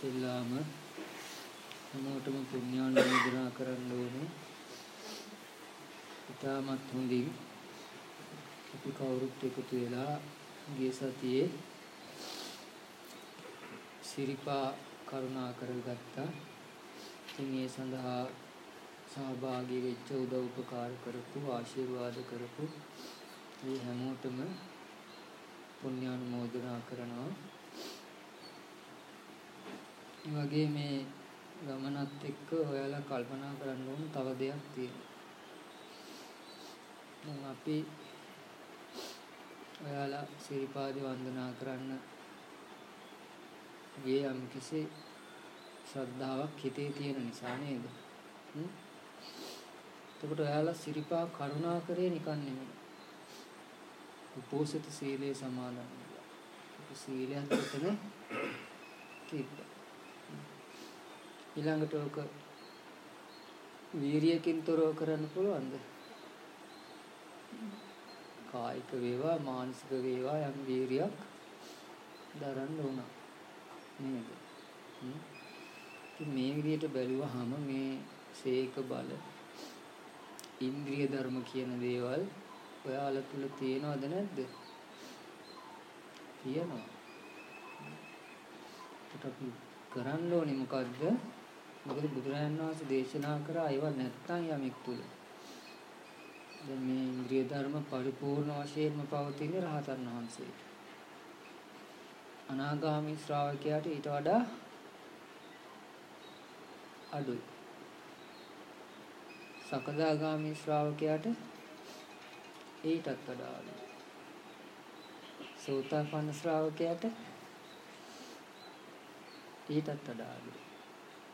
ඉස්සෙල්ලාම හැමෝටම පුණ්‍යානුමෝදනා කරන්න ඕනේ. ඉතාමත් හොඳින් අපි කවුරුත් එකතු වෙලා ගිය සතියේ සිරිපා කරුණා කරගත්තා. ඉතින් ඒ සඳහා සහභාගී වෙච්ච උදව් උපකාර කරපු ආශිර්වාද කරපු මේ හැමෝටම පුණ්‍යානුමෝදනා කරනවා. වගේ මේ ගමනත් එක්ක ඔයාලා කල්පනා කරන්න ඕන තව දෙයක් තියෙනවා. දැන් අපි ඔයාලා සිරිපාදේ වන්දනා කරන්න ගියේ යම් කිසි ශ්‍රද්ධාවක් හිතේ තියෙන නිසා නේද? එතකොට ඔයාලා සිරිපා කරුණා කරේ නිකන් නෙමෙයි. උපෝසත සීලේ සමාදන් වෙලා. සීලයක් එතන තිබ්බා. ඊළඟට ඔක වීරියකින් තොරව කරන්න පුළුවන්ද? කායික වේවා මානසික වේවා යම් වීරියක් දරන්න උනා. නේද? මේ විදිහට බැලුවහම මේ සේක බල ඉන්ද්‍රිය ධර්ම කියන දේවල් ඔයාලා තුල තියෙනවද නැද්ද? තියෙනවා. ඒකට අපි කරන්න ඕනේ මොකද්ද? මොකද බුදුරජාණන් වහන්සේ දේශනා කරා ඒවා නැත්තම් යමෙක් තුල. දැන් මේ ඉන්ද්‍රිය ධර්ම පරිපූර්ණ වශයෙන්ම පවතින රහතන් වහන්සේ. අනාගාමී ශ්‍රාවකයාට ඊට වඩා අඩුයි. සකදාගාමී ශ්‍රාවකයාට ඊටත් වඩා අඩුයි. සෝතාපන්න ශ්‍රාවකයාට ඊටත් වඩා අඩුයි.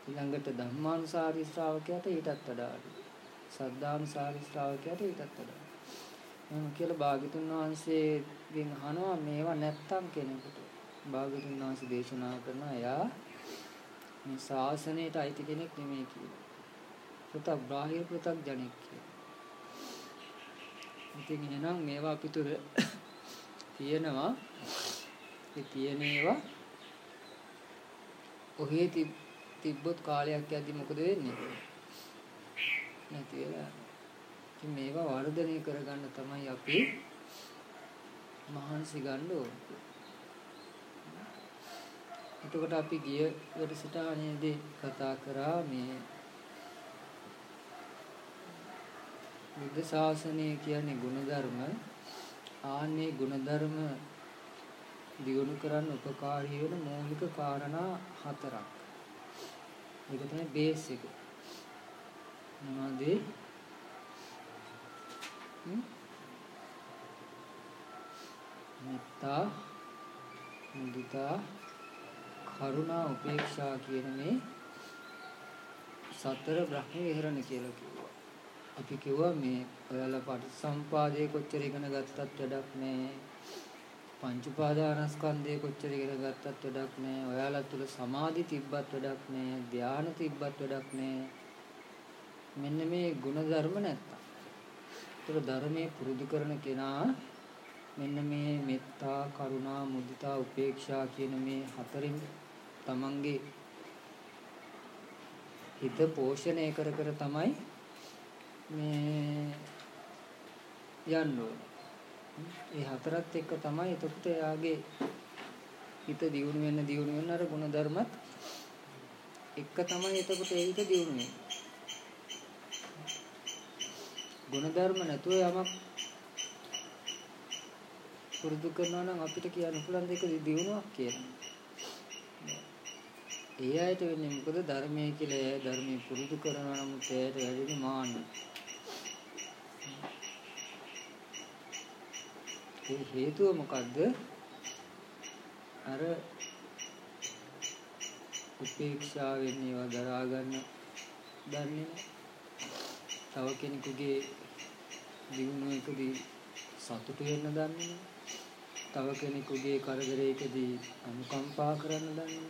ඊළඟට ධම්මානුසාරී ශ්‍රාවකයාට ඊටත් වඩා අඩුයි. සද්ධානුසාරී ශ්‍රාවකයාට ඊටත් වඩා. මම කියලා භාග්‍යතුන් වහන්සේගෙන් අහනවා මේවා නැත්තම් කෙනෙකුට. භාග්‍යතුන් වහන්සේ දේශනා කරන එයා මේ ශාසනයට අයිති කෙනෙක් නෙමෙයි කියලා. පෘථක් බාහිර පෘථක් ජනෙක් කියලා. ඉතින් එහෙනම් මේවා අපි තුර තියෙනවා. ඒ තියෙන ඒවා ඔහේ තිබ්බොත් කාලයක් යද්දි මොකද වෙන්නේ? නැති වෙලා. ඉතින් මේවා වර්ධනය කරගන්න තමයි අපි මහන්සි ගන්න ඕනේ. එතකොට අපි ගිය වැඩසටහනේදී කතා කරා මේ බුද්ධ ශාසනය කියන්නේ ගුණධර්ම ආන්නේ ගුණධර්ම දියුණු කරන්න උපකාරී වෙන මූලික කාරණා හතරක්. ඒක තමයි බේස් එක. මොනවද? මෙත්තා මුදිතා කරුණා උපේක්ෂා කියන මේ සතර බ්‍රහ්ම විහරණ කියලා කිව්වා. අපි කිව්වා මේ ඔයාලා පටිසම්පාදයේ කොච්චර ඉගෙන ගත්තත් වැඩක් නැහැ. පංච උපාදානස්කන්ධය කොච්චර ඉගෙන ගත්තත් වැඩක් නැහැ. ඔයාලා තුල සමාධි තිබ්බත් වැඩක් නැහැ. ධානය තිබ්බත් වැඩක් නැහැ. මෙන්න මේ ಗುಣධර්ම නැත්තම්. ඒතර ධර්මයේ පුරුදු කරන කෙනා මෙන්න මේ මෙත්තා, කරුණා, මුදිතා, උපේක්ෂා කියන මේ හතරින් තමන්ගේ හිත පෝෂණය කර කර තමයි මේ යන්න ඕනේ. ඒ හතරත් එක්ක තමයි එතකොට එයාගේ හිත දියුණු වෙන්න දියුණු වෙන්න අර ගුණ ධර්මත් එක්ක තමයි එතකොට ඒ හිත දියුණු වෙන්නේ. ගුණ ධර්ම නැතුව යමක් පුරුදු කරනවා නම් අපිට කියන්න පුළුවන් දෙක දියුණුවක් කියලා. ඒ අයට වෙන්නේ මොකද ධර්මයේ කියලා ධර්මයේ පුරුදු කරනවා නම් ඒයට වැඩිම මාන්න. ඒ හේතුව මොකද්ද? අර උපේක්ෂාවෙන් ඒවා දරා ගන්න දන්නේ තව කෙනෙකුගේ දිනුවකදී සතුටු වෙන්න දන්නේ තව කෙනෙකුගේ කරදරයකදී අනුකම්පා කරන්න දන්නේ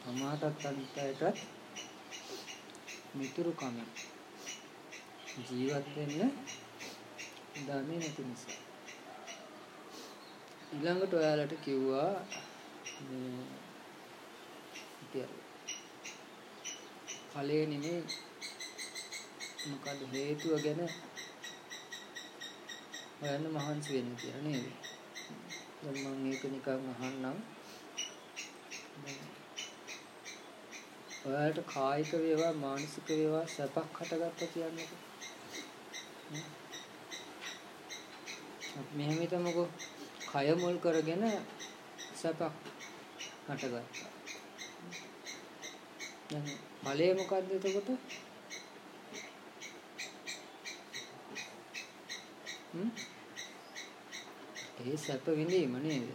තමාටත් අනිත්‍යයටත් මිතුරු කම ජීවත් වෙන්න දන්නේ නැති නිසා. ඊළඟට ඔයාලට කිව්වා මේ කියලා. ඵලය නෙමෙයි මොකද හේතුව ගැන හොයන්න මහන්සි වෙන්න කියලා නේද? දැන් මම මේක නිකන් අහන්නම්. ඔයාලට කායික වේවා මානසික වේවා සැපක් හටගත්ත කියන්නේ. මෙහෙම හිතමුකෝ කය මුල් කරගෙන සැපක් හටගත්තා. දැන් ඵලය මොකද්ද එතකොට? හ්ම්? ඒ සැප විඳීම නේද?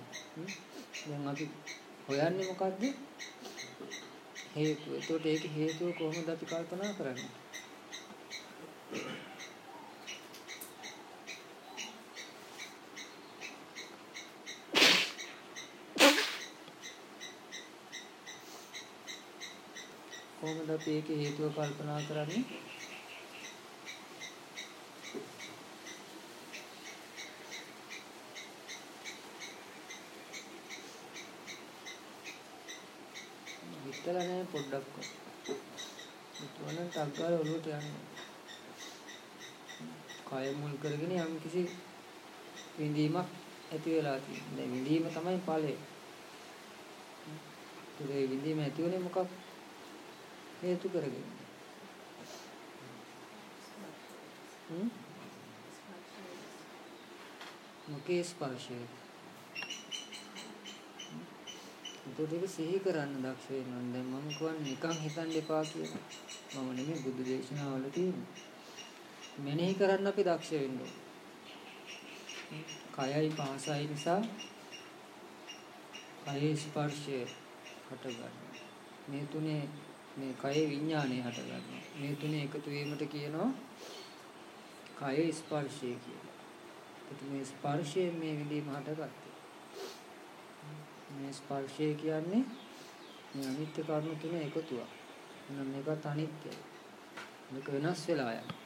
දැන් අපි හොයන්නේ මොකද්ද? හේතුව. ඒකට ඒක හේතුව කොහොමද අපි කල්පනා කරන්නේ? කොහොමද අපි ඒකේ හේතුව කල්පනා කරන්නේ? හිතලා නැහැ පොඩ්ඩක්වත්. හිතුවනම් ටක් ගාලා ඔලුවට යන්නේ. කය මුල් කරගෙන යම් කිසි විඳීමක් ඇති වෙලා තියෙනවා. දැන් විඳීම තමයි ඵලය. ඒ විඳීම ඇති වෙන්නේ මොකක් හේතු කරගෙන. හ්ම්? මොකේ ස්පර්ශය? එතකොට ඒක සිහි කරන්න දක්ෂ වෙනවා. දැන් මම කියන්නේ නිකන් හිතන්න එපා කියලා. මම නෙමෙයි බුදු දේශනාවල තියෙන්නේ. මෙනෙහි කරන්න අපි දක්ෂ වෙන්න කයයි පාසයි නිසා කයේ ස්පර්ශය හටගන්නවා. මේ තුනේ මේ කයේ විඥානය හටගන්නවා. මේ තුනේ එකතු වීමට කියනවා කයේ ස්පර්ශය කියලා. ඒත් මේ ස්පර්ශයෙන් මේ විඳීම හටගත්තා. මේ ස්පර්ශය කියන්නේ මේ අනිත්‍ය කර්ම තුන එකතුවක්. එහෙනම් මේකත් අනිත්‍යයි. මේක වෙනස් වෙලා යනවා.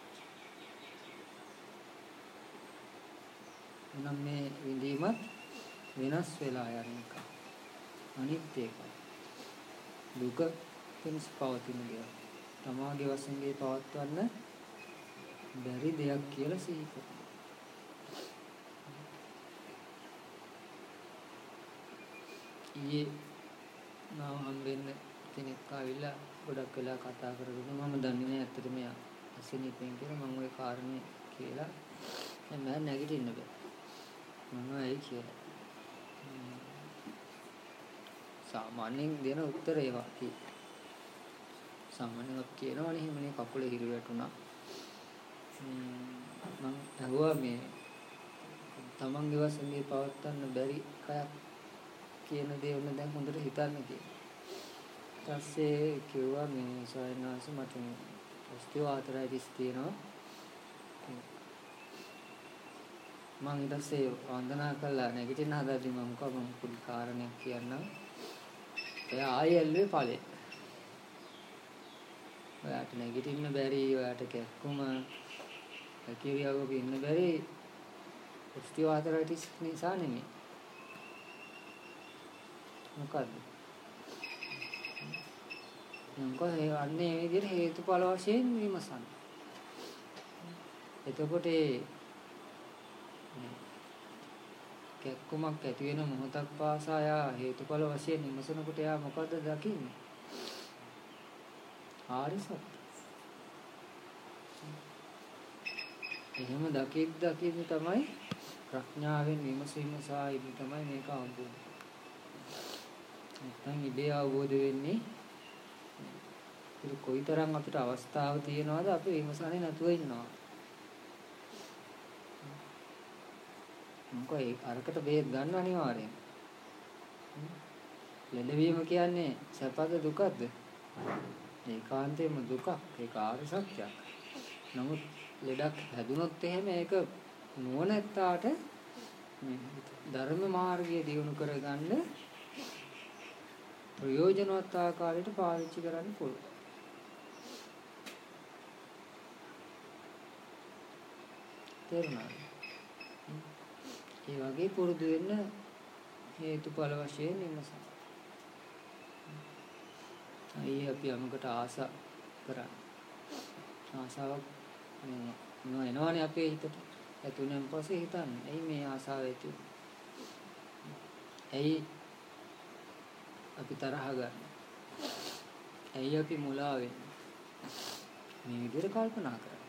එහෙනම් මේ විඳීමත් වෙනස් වෙලා යන එක. අනිත්‍ය එකයි. දුක වෙනස් පවතින දෙයක්. තමාගේ වශයෙන් පවත්වන්න බැරි දෙයක් කියලා සිහි කරනවා. ඊයේ මාව හම්බෙන්න කෙනෙක් ආවිල්ලා ගොඩක් වෙලා කතා කරගෙන මම දන්නේ නැහැ ඇත්තටම යා අසනීපෙන් කියලා මම ওই කාරණේ කියලා මම නැගිටින්න බෑ මම ඇයි කියලා සාමාන්‍යයෙන් දෙන උත්තර ඒවා කි සාමාන්‍යයෙන් අපි කියනවනේ එහෙමනේ කකුල හිර වැටුණා මම අහුවා මේ තමන්ගේ වශයෙන් පවත්වන්න බැරි කයක් කියන දේ උන දැන් හොඳට හිතන්න කියලා. ඊපස්සේ කිව්වා මේ සයන්වාස මට ඔස්ටියෝආතරයිටිස් තියෙනවා. මම ඊට පස්සේ වන්දනා කළා නැගිටින්න හදද්දි මම කව මම පුඩි කාරණයක් කියන්නම්. එයා ආයෙ ඇල්ලුවේ ඵලෙ. ඔයාට නැගිටින්න බැරි ඔයාට කැක්කුම කිරියවක ඉන්න බැරි ඔස්ටියෝආතරයිටිස් නිසා නෙමෙයි. මොකද්ද? මොකද ඒ අන්නේ මේ විදිහට හේතුඵල වශයෙන් විමසන්න. එතකොට ඒ කැක්කුමක් ඇති වෙන මොහොතක් පාසා යා හේතුඵල වශයෙන් විමසනකොට එයා මොකද්ද දකින්නේ? ආරි සත්‍ය. එහෙම දකිද්ද දකිද්ද තමයි ප්‍රඥාවෙන් විමසීම සහ ඉදි තමයි මේක අවබෝධ නැත්නම් ඉබේ අවබෝධ වෙන්නේ ඒක කොයිතරම් අපිට අවස්ථාව තියෙනවද අපි විමසන්නේ නැතුව ඉන්නවා. මොකෝ ඒ අරකට බේත් ගන්න අනිවාර්යෙන්. ලෙඩවීම කියන්නේ සැපද දුකද? ඒකාන්තයෙන්ම දුකක් ඒක ආර්ය සත්‍යයක් නමුත් ලෙඩක් හැදුනොත් එහෙම ඒක නුවණැත්තාට ධර්ම මාර්ගය දියුණු කරගන්න ප්‍රයෝජනවත් ආකාරයට පාවිච්චි කරන්න පුළුවන්. තේරුණාද? ඒ වගේ පුරුදු වෙන්න හේතුඵල වශයෙන් විමසන්න. අයි අපි යමකට ආසා කරන්නේ. ආසාවක් මේ මොනවා එනවනේ අපේ හිතට. ඇතුණෙන් පස්සේ හිතන්නේ. ඇයි මේ ආසාව ඇති ඇයි අපි තරහ ගන්න? ඇයි අපි මුලා වෙන්නේ? මේ විදිහට කල්පනා කරන්න.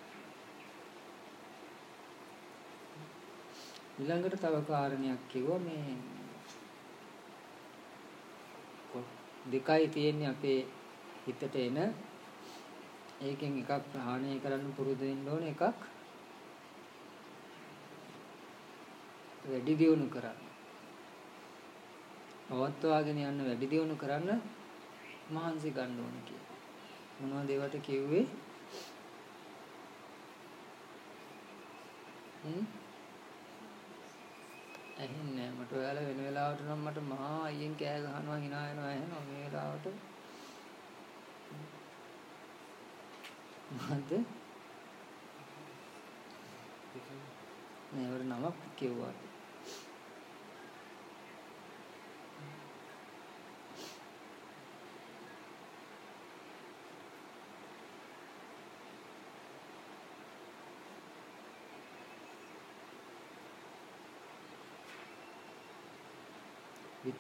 ඊළඟට තව කාරණයක් කිව්වා මේ දෙකයි තියෙන්නේ අපේ හිතට එන ඒකෙන් එකක් ප්‍රහාණය කරන්න පුරුදු වෙන්න ඕන එකක් වැඩි දියුණු කරන්න. පවත්වාගෙන යන්න වැඩි දියුණු කරන්න මහන්සි ගන්න ඕන කියලා. මොනවද ඒවට කිව්වේ? හ්ම් ඇහෙන්නේ මට ඔයාලා වෙන වෙලාවට නම් මට මහා අයියෙන් කෑ ගහනවා hina වෙනවා ඇහෙනවා මේ වෙලාවට. මොකද්ද නෑ වර නමක් කිව්වා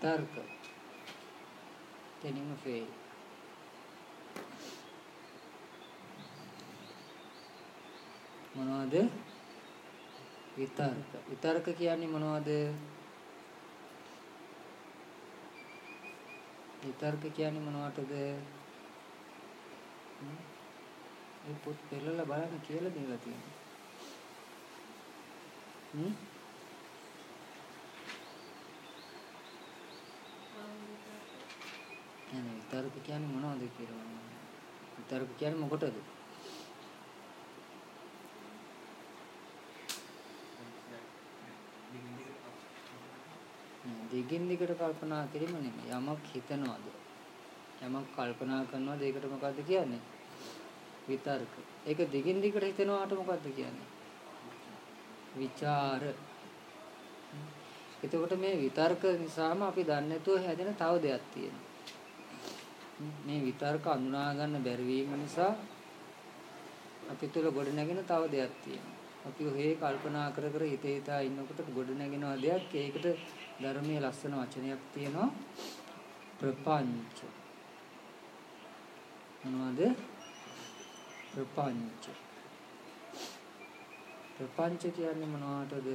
විතර්ක තැනින්ම ෆේල්. මොනවද? විතර්ක. විතර්ක කියන්නේ මොනවද? විතර්ක කියන්නේ මොනවටද? මේ පොත් පෙරලලා බලන්න කියලා දීලා තියෙනවා හ්ම් කියන්නේ විතර්ක කියන්නේ මොනවද කියලා විතර්ක කියන්නේ මොකටද? දිගින් දිගට කල්පනා කිරීම නෙමෙයි. යමක් හිතනවාද? යමක් කල්පනා කරනවාද? ඒකට මොකද්ද කියන්නේ? විතර්ක. ඒක දිගින් දිගට හිතනවාට මොකද්ද කියන්නේ? විචාර. එතකොට මේ විතර්ක නිසාම අපි දන්නේ නැතුව හැදෙන තව දෙයක් තියෙනවා මේ විතර්ක අඳුනා ගන්න බැරි වීම නිසා අපි තුල ගොඩ නැගෙන තව දෙයක් තියෙනවා. අපි ඔහේ කල්පනා කර කර හිත හිතා ඉන්නකොට ගොඩ නැගෙනවා දෙයක්. ඒකට ධර්මයේ ලස්සන වචනයක් තියෙනවා. ප්‍රපංච. මොනවද? ප්‍රපංච. ප්‍රපංච කියන්නේ මොනවටද?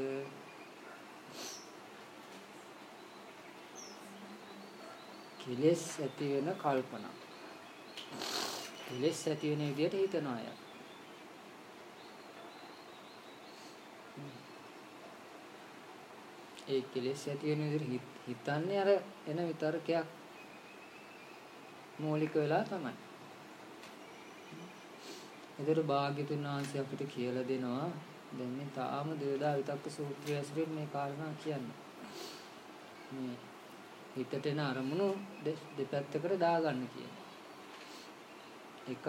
කෙලෙස් ඇති වෙන කල්පනා. කෙලෙස් ඇති වෙන විදිහට හිතන අය. ඒ කෙලෙස් ඇති වෙන විදිහට හිතන්නේ අර එන විතරකයක් මූලික වෙලා තමයි. ඒතර භාග්‍යතුන් වහන්සේ අපිට කියලා දෙනවා දැන් මේ තාම දේවදා විතක්ක සූත්‍රය ඇසුරින් මේ කාරණා කියන්නේ. මේ හිතට එන අරමුණු දෙපැත්තකට දාගන්න කියන. එකක්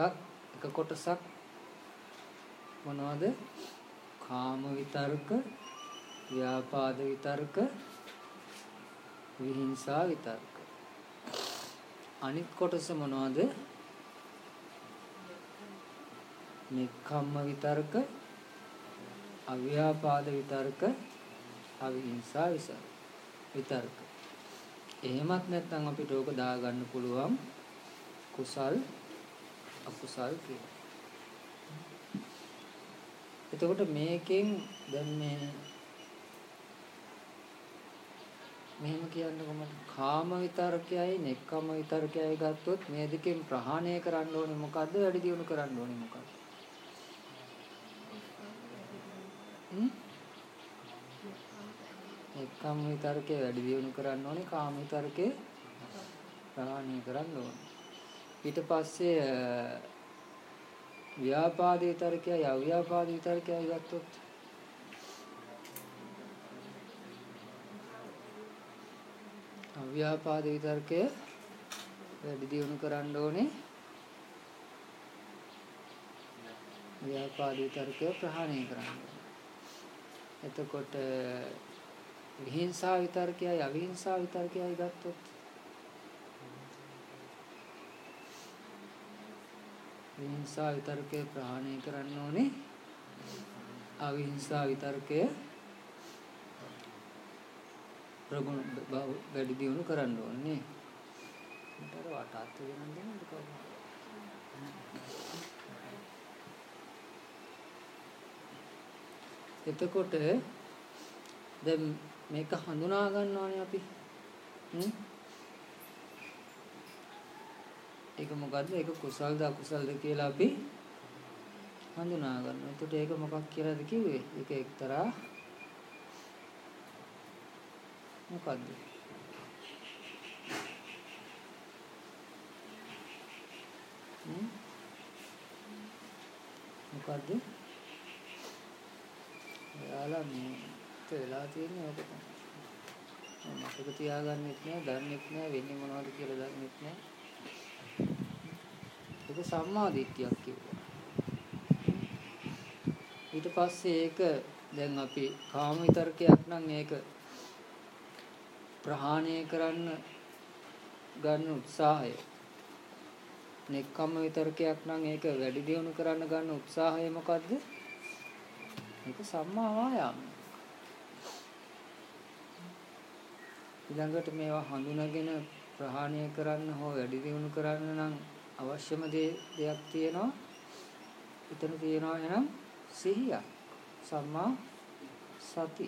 එක කොටසක් මොනවද? කාම විතර්ක, ව්‍යාපාද විතර්ක, විහිංසා විතර්ක. අනිත් කොටස මොනවද? නික්කම්ම විතර්ක, අව්‍යාපාද විතර්ක, අවිහිංසා විතර්ක. එහෙමත් නැත්නම් අපිට ඕක දාගන්න පුළුවන් කුසල් අකුසල් කියලා. එතකොට මේකෙන් දැන් මේ මෙහෙම කියන්න කොහොමද? කාම විතරකයයි නෙක්කම විතරකයයි ගත්තොත් මේ දෙකෙන් ප්‍රහාණය කරන්න ඕනේ මොකද්ද? වැඩි දියුණු කරන්න ඕනේ මොකද්ද? හ්ම්? එක්කම් විතරකේ වැඩි දියුණු කරන්න ඕනේ කාම විතරකේ ප්‍රහාණය කරන්න ඕනේ. ඊට පස්සේ ව්‍යාපාද විතරකයයි අව්‍යාපාද විතරකයයි ගත්තොත් අව්‍යාපාද විතරකය වැඩි දියුණු කරන්න ඕනේ. ව්‍යාපාද විතරකය ප්‍රහාණය කරන්න එතකොට විහිංසා විතර්කයයි අවිහිංසා විතර්කයයි ගත්තොත් විහිංසා විතර්කය ප්‍රහාණය කරන්න ඕනේ. අවිහිංසා විතර්කය ප්‍රගුණ වැඩි දියුණු කරන්න ඕනේ. මට අර වටාත් වෙනන් දෙන්නද කවුද? එතකොට දැන් මේක හඳුනා ගන්නවානේ අපි. හ්ම් ඒක මොකද්ද? ඒක කුසල්ද අකුසල්ද කියලා අපි හඳුනා ගන්නවා. එතකොට ඒක මොකක් කියලාද කිව්වේ? ඒක එක්තරා මොකද්ද? මොකද්ද? එයාලා මේ වෙලා තියෙන්නේ ඔක තමයි. මතක තියාගන්නෙත් නෑ, දන්නෙත් නෑ, වෙන්නේ මොනවද කියලා දන්නෙත් නෑ. ඒක සම්මා දිට්ඨියක් කිව්වා. ඊට පස්සේ ඒක දැන් අපි කාම විතරකයක් නම් ඒක ප්‍රහාණය කරන්න ගන්න උත්සාහය. නෙක්ඛම්ම විතරකයක් නම් ඒක වැඩි දියුණු කරන්න ගන්න උත්සාහය මොකද්ද? ඒක සම්මා වායාම. ඊළඟට මේවා හඳුනාගෙන ප්‍රහාණය කරන්න හෝ වැඩි දියුණු කරන්න නම් අවශ්‍යම දෙයක් තියෙනවා. එතන තියෙනවා එහෙනම් සිහිය. සම්මා සති.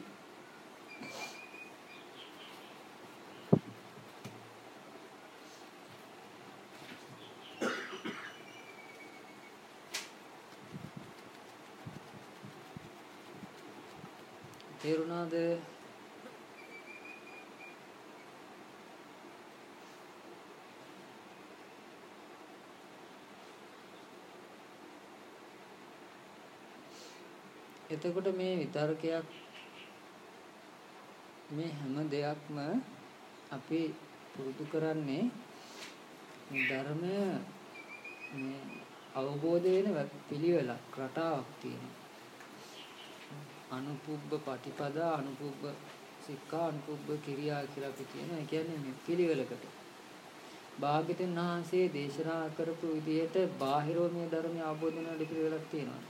තේරුණාද එතකොට මේ විතර්කයක් මේ හැම දෙයක්ම අපි පුරුදු කරන්නේ ධර්මය මේ අවබෝධ වෙන පිළිවෙලක් රටාවක් තියෙනවා. අනුපුබ්බ පටිපදා අනුපුබ්බ සික්ඛා අනුපුබ්බ කිරියා කියලා අපි කියනවා. ඒ කියන්නේ මේ පිළිවෙලකට. භාග්‍යතුන් වහන්සේ දේශනා කරපු විදිහට බාහිරව මේ ධර්මය අවබෝධ වෙන පිළිවෙලක් තියෙනවා.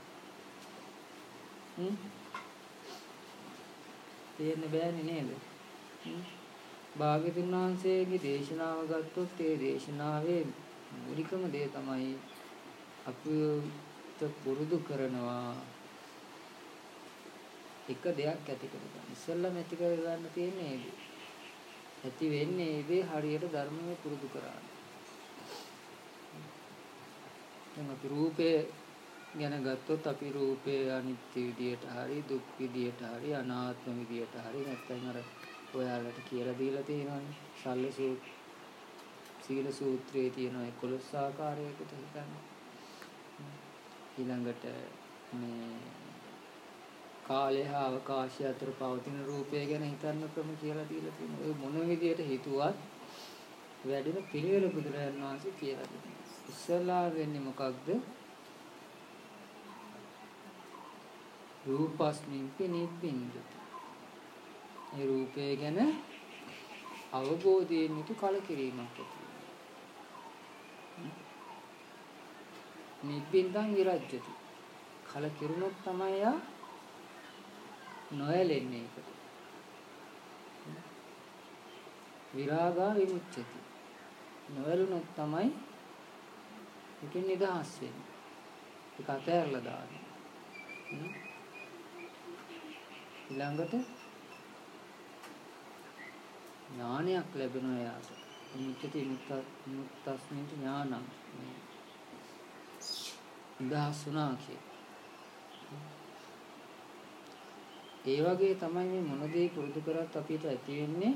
තේන්න බෑනේ නේද? භාග්‍යතුන් වහන්සේගේ දේශනාව ගත්තොත් ඒ දේශනාවේ මූලිකම දේ තමයි අපිට පුරුදු කරනවා එක දෙයක් ඇති කරගන්න. ඉස්සෙල්ලම ඇති කරගන්න තියෙන්නේ ඒක. ඇති වෙන්නේ ඒ දේ හරියට ධර්මයේ පුරුදු කරාන. දැන් අපි රූපේ ගැන ගත්තොත් අපි රූපේ අනිත්‍ය විදියට හරි දුක් විදියට හරි අනාත්ම විදියට හරි නැත්නම් අර ඔයාලට කියලා දීලා තියෙනවානේ සල්ල සූත් සීල සූත්‍රයේ තියෙන 11 ආකාරයකට හිතන්න ඊළඟට මේ කාලය හා අවකාශය අතර පවතින රූපය ගැන හිතන්න ක්‍රම කියලා දීලා තියෙනවා. ඒ මොන විදියට හිතුවත් වැඩිම පිළිවෙල බුදුරජාණන් වහන්සේ කියලා දෙනවා. ඉස්සලා වෙන්නේ මොකක්ද? රූපස්මින්පි නිබ්බින්දති. ඒ රූපය ගැන අවබෝධයෙන් යුතු කලකිරීමක් ඇති නිබ්බින්දං විරජ්‍යති. කලකිරුණොත් තමයි යා නොයලෙන්නේ ඒකට. විරාගා විමුච්ඡති. නොයලුනොත් තමයි ඒකෙන් නිදහස් වෙන්නේ. ඒක අතහැරලා දාන්නේ. ඊළඟට ඥානයක් ලැබෙනවා යාට. මුච්චති මුත්තස්මින් ඥානං. ඉදහසුනා කිය. ඒ වගේ තමයි මේ මොන දේ පුරුදු කරත් අපිට ඇති වෙන්නේ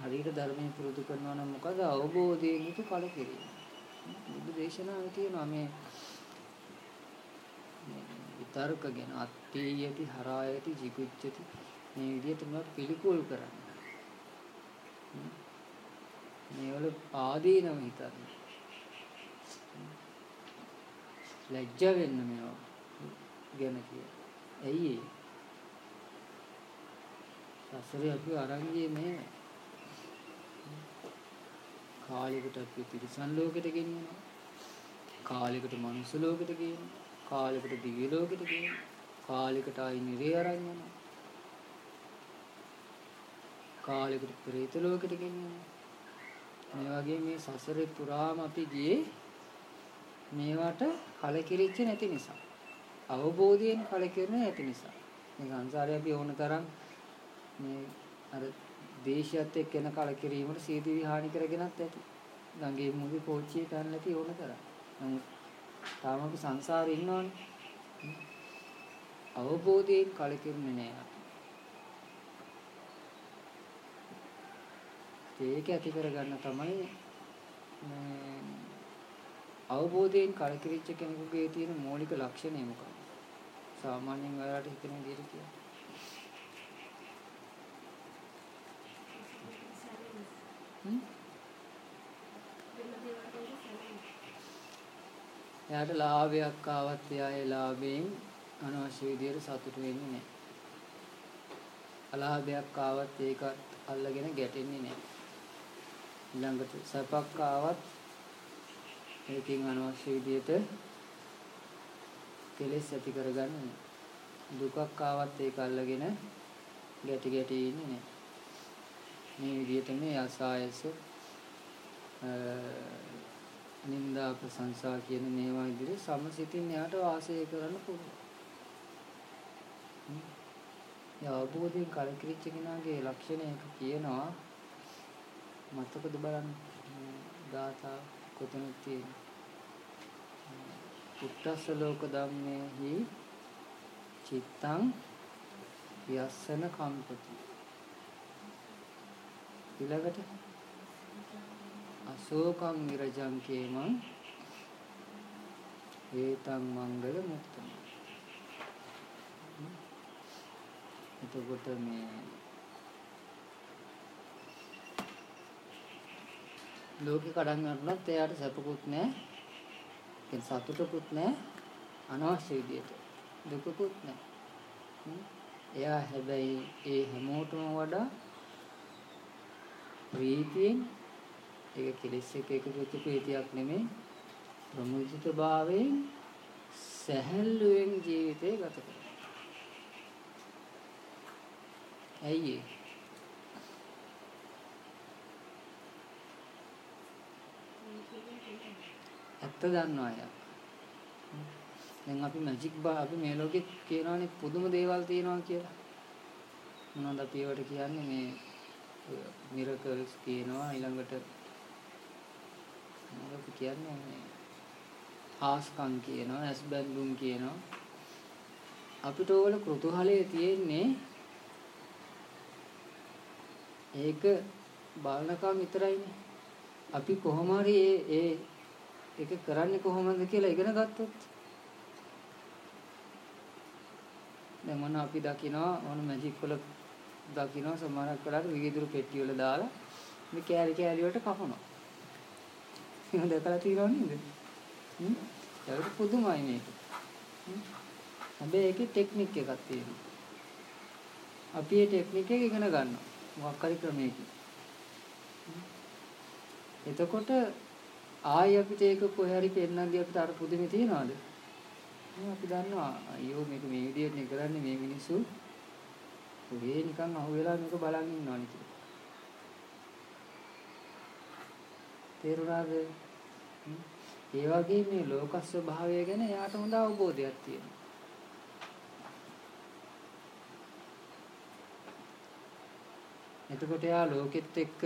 හරියට ධර්මයේ පුරුදු කරනවා නම් මොකද අවබෝධයෙන් යුතු කලකිරීම. බුදු දේශනාවේ තියෙනවා මේ විතර්ක ගැන අත්තේයති හරායති jigucchati මේ විදිහට මම පිළිකුල් කරන්න. මේවල ආදීනව හිතන්න. ලැජ්ජ වෙන්න මේවා ගැන කිය. ඇයි ඒ? සසරේ අපි අරන් ගියේ මේ කාලයකට අපි තිරිසන් ලෝකෙට ගෙනියනවා. කාලයකට මනුස්ස ලෝකෙට ගියනවා. කාලයකට දිව්‍ය ලෝකෙට ගියනවා. කාලයකට ආයි නිරේ අරන් යනවා. කාලයකට ප්‍රේත ලෝකෙට ගෙනියනවා. මේ වගේ මේ සසරේ පුරාම අපි ගියේ මේවට කලකිරිච්ච නැති නිසා. අවබෝධයෙන් කලකිරෙන්නේ නැති නිසා. මේ සංසාරේ අපි ඕන තරම් මේ අර දේශයත් එක්ක එන කලකිරීමට සීදී හානි කරගෙනත් ඇති. ගඟේ මුගේ පෝච්චිය ගන්න නැති ඕන තරම්. නමුත් තාම අපි සංසාරේ ඉන්නවනේ. අවබෝධයෙන් කලකිරුනේ නෑ. ඒක ඇති කරගන්න තමයි අවබෝධයෙන් කලකිරිච්ච කෙනෙකුගේ තියෙන මූලික ලක්ෂණය මොකක්ද? සාමාන්‍යයෙන් ඔයාලට හිතෙන විදිහට කියන්න. එයාට ලාභයක් ආවත් එයා ඒ ලාභයෙන් අනවශ්‍ය විදිහට සතුටු වෙන්නේ නැහැ. අලාභයක් ආවත් ඒකත් අල්ලගෙන ගැටෙන්නේ නැහැ. ඊළඟට සැපක් ආවත් ඒකෙන් අනවශ්‍ය විදිහට කෙලෙස් ඇති කරගන්නේ නැහැ. දුකක් ආවත් ඒක අල්ලගෙන ගැටි ගැටි ඉන්නේ නැහැ. මේ විදිහට මේ අසායස නින්දා ප්‍රශංසා කියන මේවා ඉදිරියේ සමසිතින් එයාට වාසය කරන්න පුළුවන්. ඒ අවබෝධයෙන් කලකිරිච්ච කෙනාගේ ලක්ෂණයක කියනවා. මතකද බලන්න. ගාථා කොතනද තියෙන්නේ? පුත්තස්ස ලෝක ධම්මේහි චිත්තං යස්සන කම්පති. ඊළඟට අශෝකං විරජං කේමං ඒතං මංගල මුත්තම එතකොට මේ ලෝකේ කඩන් ගන්නත් එයාට සැපකුත් නැහැ. ඒ සතුටකුත් නැහැ. අනවශ්‍ය විදියට දුකකුත් නැහැ. එයා හැබැයි ඒ හැමෝටම වඩා ප්‍රීතියෙන් ඒක කෙලෙස් එක එකතු වෙච්ච ප්‍රීතියක් නෙමෙයි ප්‍රමුජිත භාවයෙන් සැහැල්ලුවෙන් ජීවිතය ගත කරනවා. ඇයි ඒ? ඇත්ත දන්නවා අය. දැන් අපි මැජික් බා අපි මේ ලෝකෙත් කියනවානේ පුදුම දේවල් තියෙනවා කියලා. මොනවද අපි ඒවට කියන්නේ මේ මිරකල්ස් කියනවා ඊළඟට මොනවද කියන්නේ මේ හාස්කම් කියනවා ඇස් බැඳුම් කියනවා අපිට ඕවල කෘතුහලයේ තියෙන්නේ ඒක බලනකම් විතරයිනේ අපි කොහොම හරි ඒ ඒ ඒක කරන්නේ කොහොමද කියලා ඉගෙන ගත්තොත් දැන් මොන අපි දකිනවා මොන මැජික් වල දකිනවා සමහරක් වෙලාවට විදුරු පෙට්ටි වල දාලා මේ කෑලි කෑලි වලට කපනවා. එහෙම දැකලා තියෙනව නේද? හ්ම්? ඒක පුදුමයි මේක. හැබැයි ඒකේ ටෙක්නික් එකක් තියෙනවා. අපි ඒ ටෙක්නික් එක ඉගෙන ගන්නවා. මොකක් හරි ක්‍රමයකින්. එතකොට ආයි අපිට ඒක කොහේ හරි පෙන්නන්දී අපිට අර පුදුමේ තියනවාද? අපි දන්නවා අයියෝ මේක මේ විදිහට නේ කරන්නේ මේ මිනිස්සු ඔහේ නිකන් අහුවෙලා මේක බලන් ඉන්නවනේ කියලා. තේරුණාද? ඒ වගේ මේ ලෝක ස්වභාවය ගැන එයාට හොඳ අවබෝධයක් තියෙනවා. එතකොට එයා ලෝකෙත් එක්ක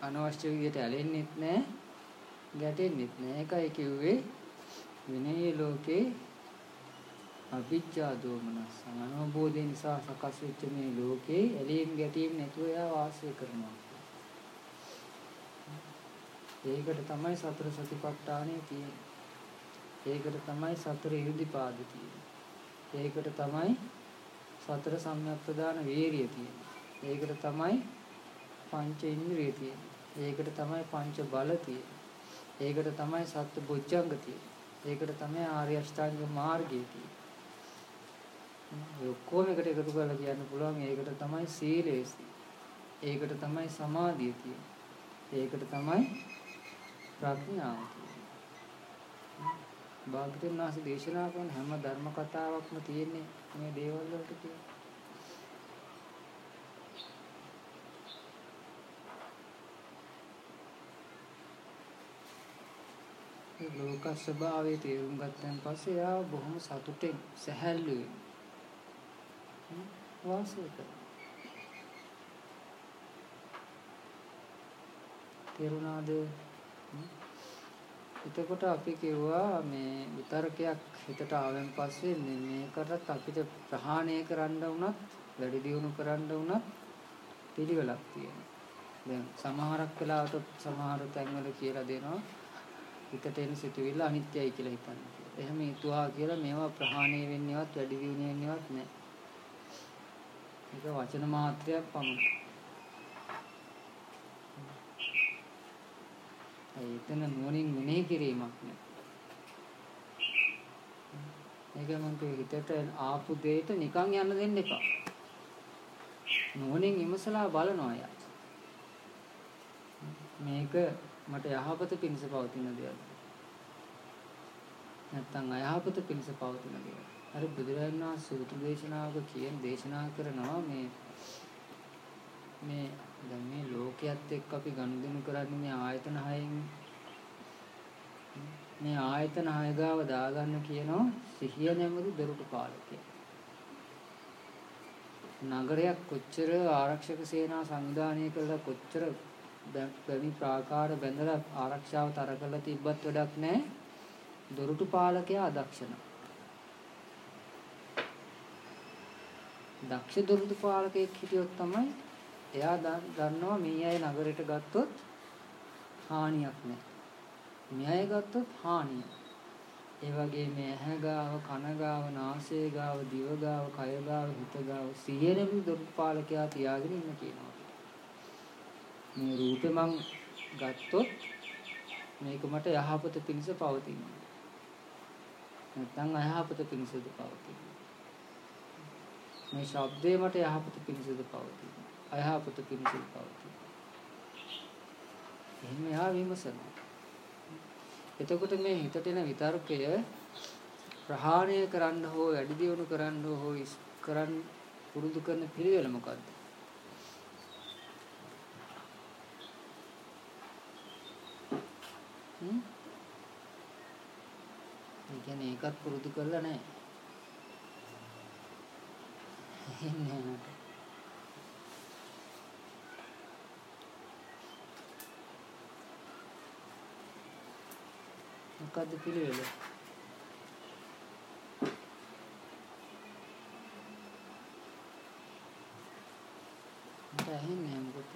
අනවශ්‍ය විදිහට ඇලෙන්නෙත් නැහැ ගැටෙන්නෙත් නැහැ ඒකයි කිව්වේ විනය ලෝකේ අවිජ්ජා දෝමනස් අනවබෝධය නිසා සකස් වෙච්ච මේ ලෝකේ ඇලීම් ගැටීම් නැතුව එයා වාසය කරනවා ඒකට තමයි සතර සතිපට්ඨානය තියෙන්නේ ඒකට තමයි සතර ඉර්ධිපාද තියෙන්නේ ඒකට තමයි සතර සම්‍යක් ප්‍රදාන වීරිය තියෙන්නේ ඒකට තමයි පංච ඉන්ද්‍රිය තියෙන්නේ. ඒකට තමයි පංච බල තියෙන්නේ. ඒකට තමයි සත්‍ය බොජ්ජංග තියෙන්නේ. ඒකට තමයි ආර්ය අෂ්ටාංග මාර්ගය තියෙන්නේ. ඔක්කොම එකට එකතු කරලා කියන්න පුළුවන් ඒකට තමයි සීලය ඒකට තමයි සමාධිය තියෙන්නේ. ඒකට තමයි ප්‍රඥාව තියෙන්නේ. භාග්‍යතුන් වහන්සේ දේශනා කරන හැම ධර්ම කතාවක්ම තියෙන්නේ මේ දේවල් වලට කියලා. ඒ ලෝක ස්වභාවයේ තේරුම් ගත්තන් පස්සේ එයා බොහොම සතුටෙන් සැහැල්ලුවෙන් වාසය කරනවා. තේරුණාද? එතකොට අපි කිව්වා මේ විතරකයක් හිතට ආවෙන් පස්සේ මේකටත් අපිට ප්‍රහාණය කරන්න වුණත් වැඩි දියුණු කරන්න වුණත් පිළිවෙලක් තියෙනවා. දැන් සමහරක් වෙලාවට සමහර තැන්වල කියලා දෙනවා හිතට එන සිතුවිල්ල අනිත්‍යයි කියලා හිතන්න. එහෙම හිතුවා කියලා මේවා ප්‍රහාණය වෙන්නේවත් වැඩි දියුණු වෙන්නේවත් නැහැ. ඒක වචන මාත්‍රයක් පමණයි. එතන නුවණින් මෙනෙහි කිරීමක් නෑ. ඒක මම හිතට ආපු දෙයට නිකන් යන්න දෙන්න එපා. නුවණින් ඉමසලා බලනවා යා. මේක මට යහපත පිණිස පවතින දෙයක්. නැත්තම් අයහපත පිණිස පවතින දෙයක්. අර බුදුරජාණන් වහන්සේ සූත්‍ර දේශනාවක කියන දේශනා කරනවා මේ මේ දැන් මේ ලෝකයේත් එක්ක අපි ගනුදෙනු කරන්නේ මේ ආයතන හයෙන් මේ ආයතන හය ගාව දාගන්න කියනවා සිහිය නැමැති දොරටු පාලකය. නගරයක් කොච්චර ආරක්ෂක සේනා සංවිධානය කළා කොච්චර බැමි ප්‍රාකාර බැඳලා ආරක්ෂාව තර කරලා තිබ්බත් වැඩක් නැහැ. දොරටු පාලකයා අදක්ෂණ. දක්ෂ දොරටු පාලකයෙක් හිටියොත් තමයි එයා දන්නවා මේ අය නගරයට ගත්තොත් හානියක් නැහැ. මේ අය ගත්තොත් හානිය. ඒ වගේ මේ ඇහැ ගාව, කන ගාව, නාසය ගාව, දිව ගාව, කය ගාව, හිත ගාව සියලුම දොරටු පාලකයා තියාගෙන ඉන්න කියනවා. මේ රූපේ මං ගත්තොත් මේක මට යහපත පිණිස පවතිනවා. නැත්නම් අයහපත පිණිසද පවතිනවා. මේ ශබ්දේ මට යහපත පිණිසද පවතිනවා. අයහපත පිණිසද පවතිනවා. එහෙම යා විමසනවා. එතකොට මේ හිතට එන විතර්කය ප්‍රහාණය කරන්න හෝ වැඩි දියුණු කරන්න හෝ කරන් පුරුදු කරන පිළිවෙල මොකද්ද? හ්ම්? ඒ කියන්නේ ඒකත් පුරුදු කරලා නැහැ. එන්නේ මොකද්ද පිළිවෙල? මට ඇහෙන්නේ මොකද?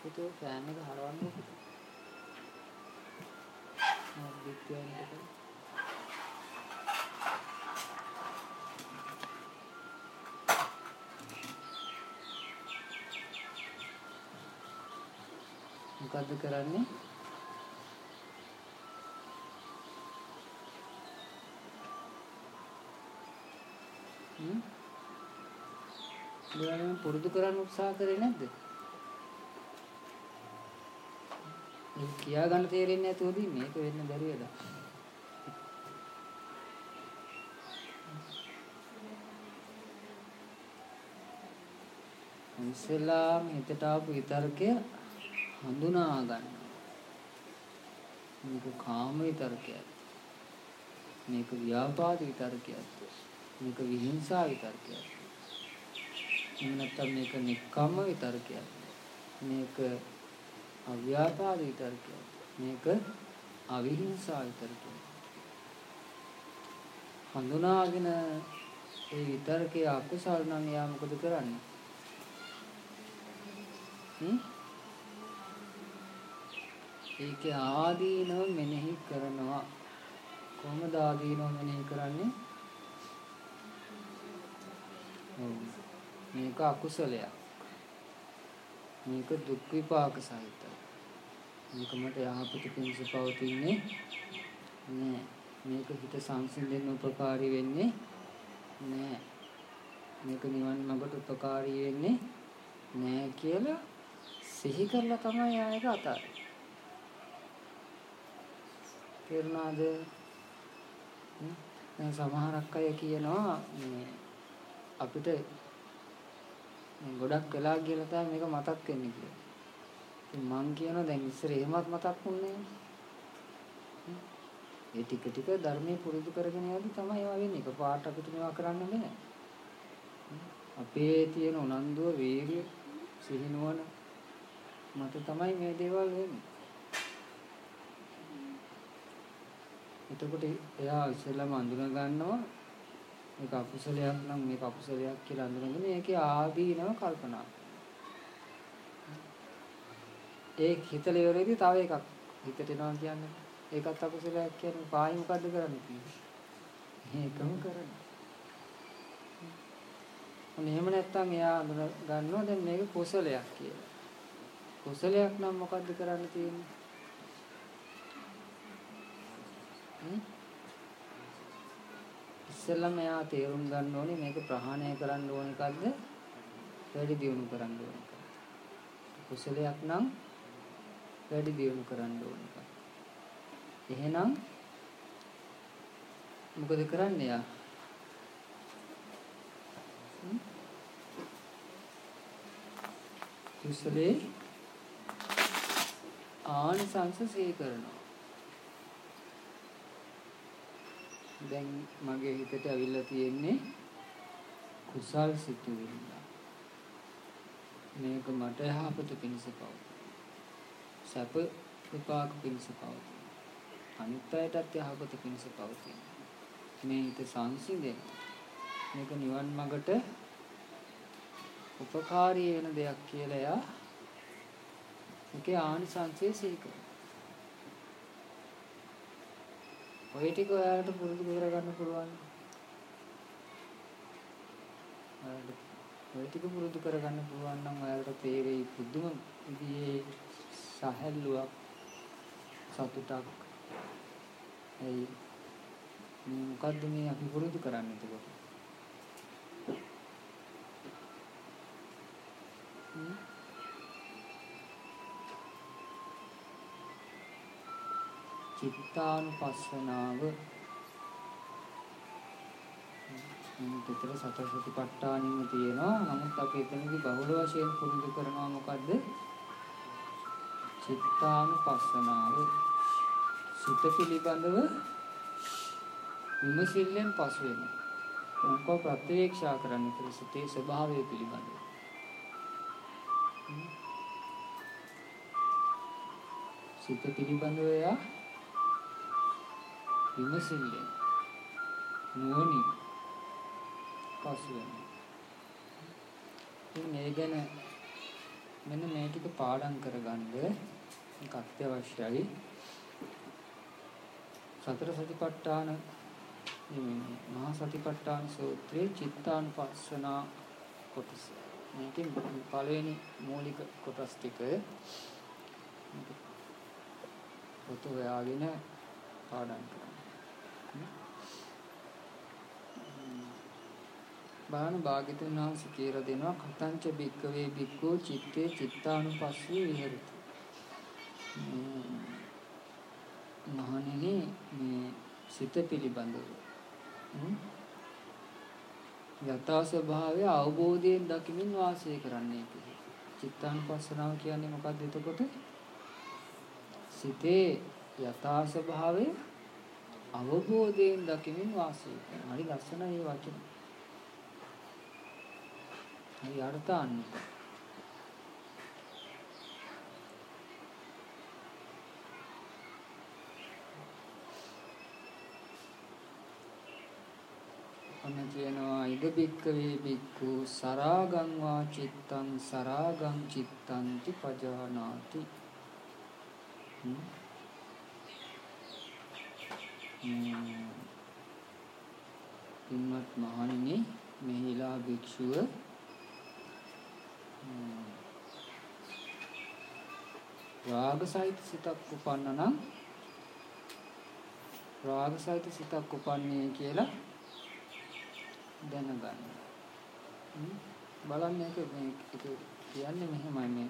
පුතේ ෆෑන් එක හරවන්නකෝ. මොකක්ද කියන්නේ? මොකද්ද කරන්නේ? හ්ම්? ඔයාලා පුරුදු කරන්න උත්සාහ කරේ නැද්ද? මේ කියා ගන්න තේරෙන්නේ නැතුව දින්නේ මේක වෙන්න බැරියද? ඉස්සෙල්ලාම හිතට ආපු විතර්කය හඳුනා ගන්න. මේක කාම විතර්කයක්. මේක ව්‍යාපාද විතර්කයක්. මේක විහිංසා විතර්කයක්. එහෙම නැත්නම් මේක නික්කම්ම විතර්කයක්. මේක අව්‍යාපාද විතර්කයක්. මේක අවිහිංසා විතර්කයක්. හඳුනාගෙන ඒ විතර්කයේ අකුසල් නම් එයා මොකද කරන්නේ? හ්ම්? ඒකේ ආදීනව මෙනෙහි කරනවා. කොහොමද ආදීනව මෙනෙහි කරන්නේ? මේක අකුසලයක්. මේක දුක් විපාක සහිතයි. මේක මට යහපත පිණිස පවතින්නේ නෑ. මේක හිත සංසිඳෙන්න උපකාරී වෙන්නේ නෑ. මේක නිවන් මඟට උපකාරී වෙන්නේ නෑ කියලා සිහි කරලා තමයි ආයක අතාරන්නේ. තේරුණාද? දැන් සමහරක් අය කියනවා මේ අපිට ගොඩක් වෙලා කියලා තමයි මේක මතක් වෙන්නේ කියලා. ඉතින් මං කියනවා දැන් ඉස්සර එහෙමත් මතක් වුණේ ඒ ටික ටික ධර්මයේ පුරුදු කරගෙන යද්දි තමයි ඒවා වෙන්නේ. එකපාරට අපිට මේවා කරන්න බෑ. අපේ තියෙන උනන්දුව, වීරිය, සිහිනුවන මත තමයි මේ දේවල් වෙන්නේ. එතකොට එයා ඉස්සෙල්ලාම අඳුන ගන්නවා මේක අකුසලයක් නම් මේක අකුසලයක් කියලා අඳුනගෙන ඒකේ ආදීනව කල්පනා ඒ හිතල ඉවරෙදි තව එකක් හිතට එනවා කියන්නේ. ඒකත් අකුසලයක් කියන්නේ පායි මොකද්ද කරන්නේ මේකම කරන්නේ මොන එහෙම නැත්තම් එයා අඳුන ගන්නවා දැන් මේක කුසලයක් කියලා. කුසලයක් නම් මොකද්ද කරන්න තියෙන්නේ? ඉස්සෙල්ලම එයා තේරුම් ගන්න ඕනේ මේක ප්‍රහාණය කරන්න ඕන එකක්ද? වැඩි දියුණු කරන්න ඕන එකක්ද? කුසලයක් නම් වැඩි දියුණු කරන්න ඕන එකක් එහෙනම් මොකද කරන්නේ යා? කුසලේ ආනිසංස සේ කරනවා දැන් මගේ හිතට අවිල්ලා තියෙන්නේ කුසල් සිතුවිල්ල. මේක මට යහපත පිණිස පවතී. සැප විපාක පිණිස පවතී. අනිත් අයටත් යහපත පිණිස පවතී. මේ හිත සංසිඳෙන. මේක නිවන් මඟට උපකාරී වෙන දෙයක් කියලා එයා ඒකේ ආනිසංසය සීකරනවා. ඔය ටික ඔයාලට පුරුදු කරගන්න පුළුවන්. ඔය ටික පුරුදු කරගන්න පුළුවන් නම් ඔයාලට තේරෙයි පුදුම විදිහේ සහැල්ලුවක් සතුටක්. ඒ මොකද්ද මේ අපි පුරුදු කරන්නේ එතකොට? චිත්තානුපස්සනාව විතර සතර සතිපට්ඨානෙම තියෙනවා. නමුත් අපි එතනදී බහුල වශයෙන් පුරුදු කරනවා මොකද්ද? චිත්තානුපස්සනාව. සිත පිළිබඳව විමසිල්ලෙන් පසු වෙනවා. මොකක් ප්‍රත්‍යක්ෂා කරන්න කියලා සිතේ ස්වභාවය පිළිබඳව. සිත පිළිබඳව යා විමසිල්ලෙන් නුවණින් පසු වෙනවා. ඉතින් මේ ගැන මෙන්න මේ ටික පාඩම් කරගන්න මේක අත්‍යවශ්‍යයි. සතර සතිපට්ඨාන මහා සතිපට්ඨාන සූත්‍රයේ චිත්තානුපස්සනා කොටස. මේකේ පළවෙනි මූලික කොටස් ටික පොත හොයාගෙන පාඩම් කරන්න. බාහන භාග්‍යතුන් වහන්සේ කියලා දෙනවා කතංච බික්කවේ බික්කෝ චිත්තේ චිත්තානුපස්සී විහෙරති. මහණෙනි මේ සිත පිළිබඳව යථා ස්වභාවය අවබෝධයෙන් දකිමින් වාසය කරන්නේ කියලා. චිත්තානුපස්සනාව කියන්නේ මොකක්ද එතකොට? සිතේ යථා ස්වභාවය අවබෝධයෙන් දකිමින් වාසය කරන. හරි ලස්සනයි මේ වචන. හරි අර්ථාන්විත. ඔන්න කියනවා ඉද බික්කවේ බික්කු සරාගං වා චිත්තං සරාගං චිත්තං ති පජානාති. හ්ම් පින්වත් මහණෙනි මෙහිලා භික්ෂුව රාගසහිත සිතක් උපන්න නම් රාගසහිත සිතක් උපන්නේ කියලා දැනගන්න. බලන්න ඒක මේ කියන්නේ මෙහෙමයි මේ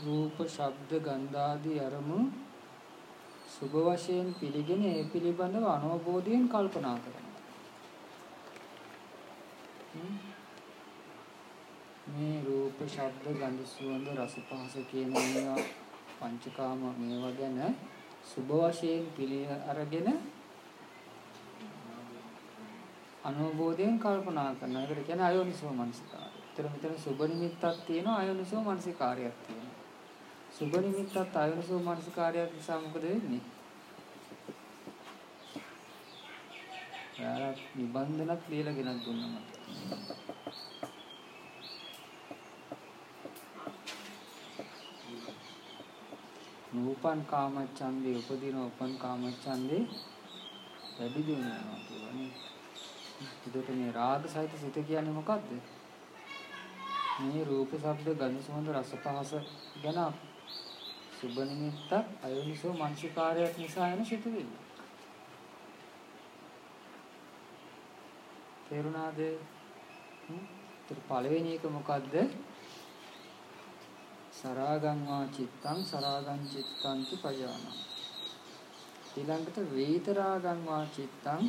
රූප ශබ්ද ගන්ධ ආදී අරමුණු සුභ වශයෙන් පිළිගෙන ඒ පිළිබඳව අනවබෝධයෙන් කල්පනා කරනවා. මේ රූප ශබ්ද ගන්ධ සුවඳ රස පහස කියන මේවා පංචකාම මේවා ගැන සුභ වශයෙන් පිළි අරගෙන අනුභෝධයෙන් කල්පනා කරනවා. ඒකට කියන්නේ අයෝනිසෝ මනසිකාරය. ඒතර මෙතන සුභ නිමිත්තක් තියෙනවා අයෝනිසෝ මනසිකාරයක් තියෙනවා. සුභ නිමිත්තත් අයෝනිසෝ මනසිකාරයක් නිසා මොකද වෙන්නේ? යාර නිබන්ධනක් ලියලා ගෙනත් දුන්නා මට. නූපන් කාමච්ඡන්දේ උපදින උපන් කාමච්ඡන්දේ වැඩි දියුණුවනවා කියලානේ. එතකොට මේ රාග සහිත සිත කියන්නේ මොකද්ද? මේ රූප, ශබ්ද, ගන්ධ, සුවඳ, රස, පහස ගැන සුබ නිමිත්තක් අයෝනිසෝ මනසිකාරයක් නිසා එන සිතුවිල්ල. තේරුණාද? හ්ම්. පළවෙනි එක මොකද්ද? සරාගං වා චිත්තං සරාගං චිත්තං පජානා ඊළඟට වේතරාගං වා චිත්තං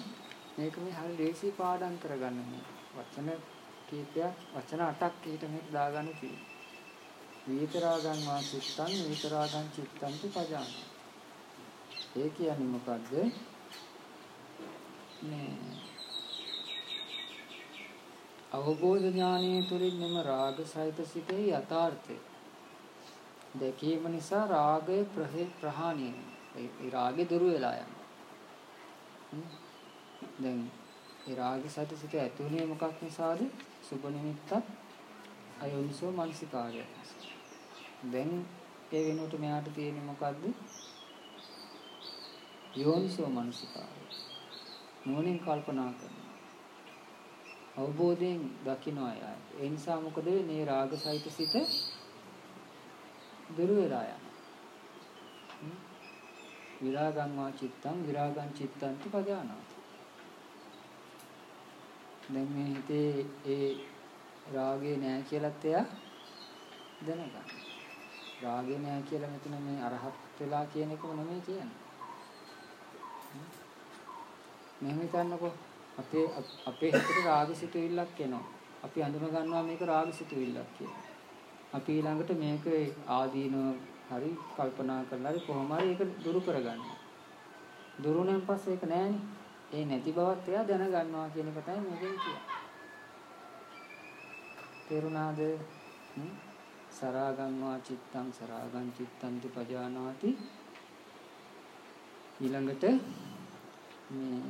මේක මේ හරි ලේසි පාඩම් කරගන්න මේ වචන කීපයක් වචන 8ක් ඊට මේක දාගන්න තියෙනවා වේතරාගං වා චිත්තං වේතරාගං චිත්තං පජානා ඒ කියන්නේ මොකද්ද මේ අවබෝධ ඥානයේ තුලින් මෙම රාග සහිත සිතේ යථාර්ථය දැකීම නිසා රාගය ප්‍රහාණය ඒ රාගෙ දුරු වෙලා යනවා. දැන් ඒ රාග සහිත සිත ඇතුලේ මොකක් නිසාද? සුබ නිමිත්තත් අයෝනිසෝ මනසිකාරය. දැන් ඒ වෙනුවට මෙයාට තියෙන්නේ මොකද්ද? යෝනිසෝ මනසිකාරය. නුවණින් කල්පනා කරනවා. අවබෝධයෙන් දකින්න අය. ඒ නිසා මොකද මේ රාග සහිත සිත දුර වෙලා යනවා. විරාගං වා චිත්තං විරාගං චිත්තං පජානාති. දැන් මේ හිතේ ඒ රාගේ නෑ කියලාත් එයා දැනගන්න. රාගේ නෑ කියලා මෙතන මේ අරහත් වෙලා කියන එකම නෙමෙයි කියන්නේ. මෙහෙම හිතන්නකෝ අපේ අපේ හිතේ රාගසිතුවිල්ලක් එනවා. අපි අඳුන ගන්නවා මේක රාගසිතුවිල්ලක් කියලා. අපි ඊළඟට මේක ආදීනව හරි කල්පනා කරලා හරි කොහොම හරි ඒක දුරු කරගන්න. දුරුණෙන් පස්සේ ඒක නෑනේ. ඒ නැති බවත් එයා දැනගන්නවා කියන එක තමයි මේකෙන් කියන්නේ. තේරුණාද? සරාගං වා චිත්තං සරාගං චිත්තං පජානාති. ඊළඟට මේ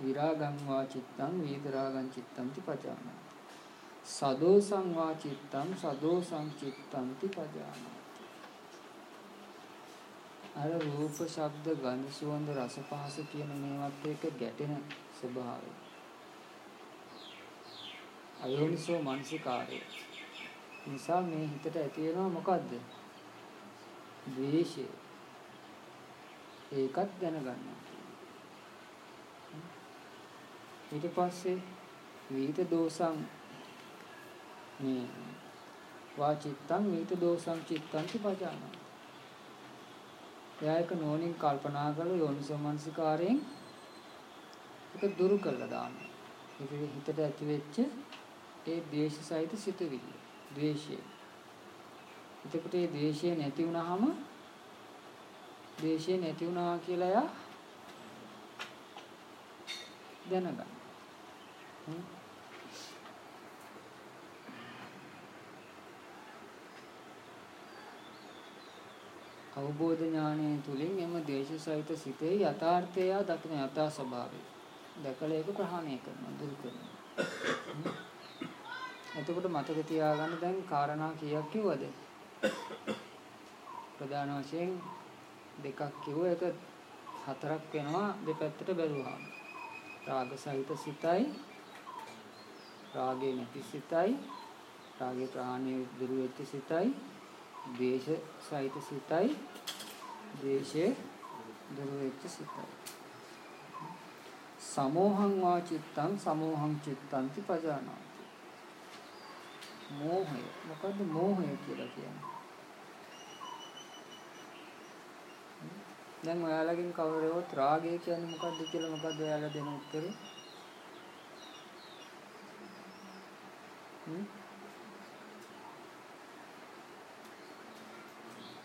විරාගං වා චිත්තං වීතරාගං චිත්තං පජානාති. සදෝසං වා චිත්තං සදෝසං චිත්තංති පජානාති. අර රූප ශබ්ද ගන්ධ සුවඳ රස පහස කියන මේවත් එක්ක ගැටෙන ස්වභාවය. අයෝනිසෝ මනසිකාරය. නිසා මේ හිතට ඇති වෙනවා මොකද්ද ද්වේෂය ඒකත් දැනගන්න ඊට පස්සේ විිත දෝසං මේ වාචිත්තං විිත දෝසං චිත්තං පජානා. එයා එක නෝනින් කල්පනා කරලා යෝනිසෝමනසිකාරයෙන් ඒක දුරු කළා දාන්න. ඒක හිතට ඇති වෙච්ච ඒ ද්වේෂ සහිත සිතුවිලි. ද්වේෂය. එතකොට ඒ ද්වේෂය නැති වුනහම ද්වේෂය නැති වුණා කියලා එයා දැනගන්න. අවබෝධ ඥානය තුලින් එම දේශසහිත සිතේ යථාර්ථය දකින යථා ස්වභාවය දැකලා ඒක ප්‍රහාණය කරනවා දුරු කරනවා එතකොට මතක තියාගන්න දැන් කාරණා කීයක් කිව්වද? ප්‍රධාන වශයෙන් දෙකක් කිව්ව එක හතරක් වෙනවා දෙපැත්තට බැලුවාම. රාග සහිත සිතයි රාගේ නැති සිතයි රාගේ ප්‍රහාණය දුරු වෙච්ච සිතයි ද්වේෂ සහිත සිතයි ද්වේෂයේ දුරු වෙච්ච සිතයි. සමෝහං වා චිත්තං සමෝහං චිත්තං පජානාති. මෝහය. මොකද්ද මෝහය කියලා කියන්නේ? දැන් ඔයාලගෙන් කවුරුවත් රාගය කියන්නේ මොකද්ද කියලා මොකද්ද ඔයාලා දෙන උත්තරේ?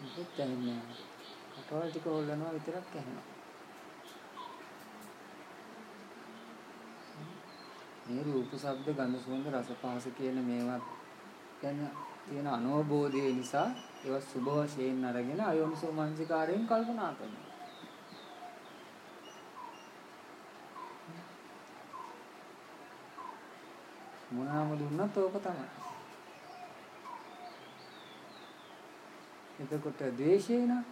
මුකුත් ඇහෙන්නේ නැහැ. කටවල් ටික හොල්ලනවා විතරක් ඇහෙනවා. මේ රූප, ශබ්ද, ගන්ධ, සුවඳ, රස, පහස කියන මේවත් ගැන තියෙන අනවබෝධය නිසා ඒවා සුභ වශයෙන් අරගෙන අයෝනිසෝ මනසිකාරයෙන් කල්පනා කරනවා. මොනවාම දුන්නත් ඕක තමයි. එතකොට ද්වේෂය නා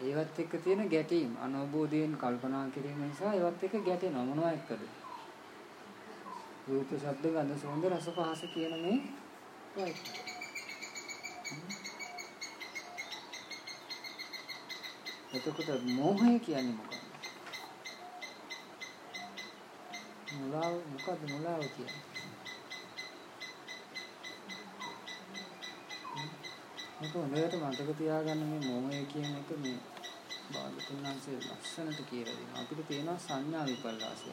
ඒවත් එක්ක තියෙන ගැටීම් අනවබෝධයෙන් කල්පනා කිරීම නිසා ඒවත් එක්ක ගැටෙනවා. මොනවා එක්කද? රූප ශබ්ද ගන්ධ සුවඳ රස පහස කියන මේ එතකොට මෝහය කියන්නේ මොකක්ද? මුලාව මොකද්ද මුලාව කියන්නේ? මේක හොඳට මතක තියාගන්න මේ මොහොය කියන එක මේ බාලතුන් වහන්සේ ලස්සනට කියලා දෙනවා. අපිට තියෙනවා සංඥා විපල්ලාසය.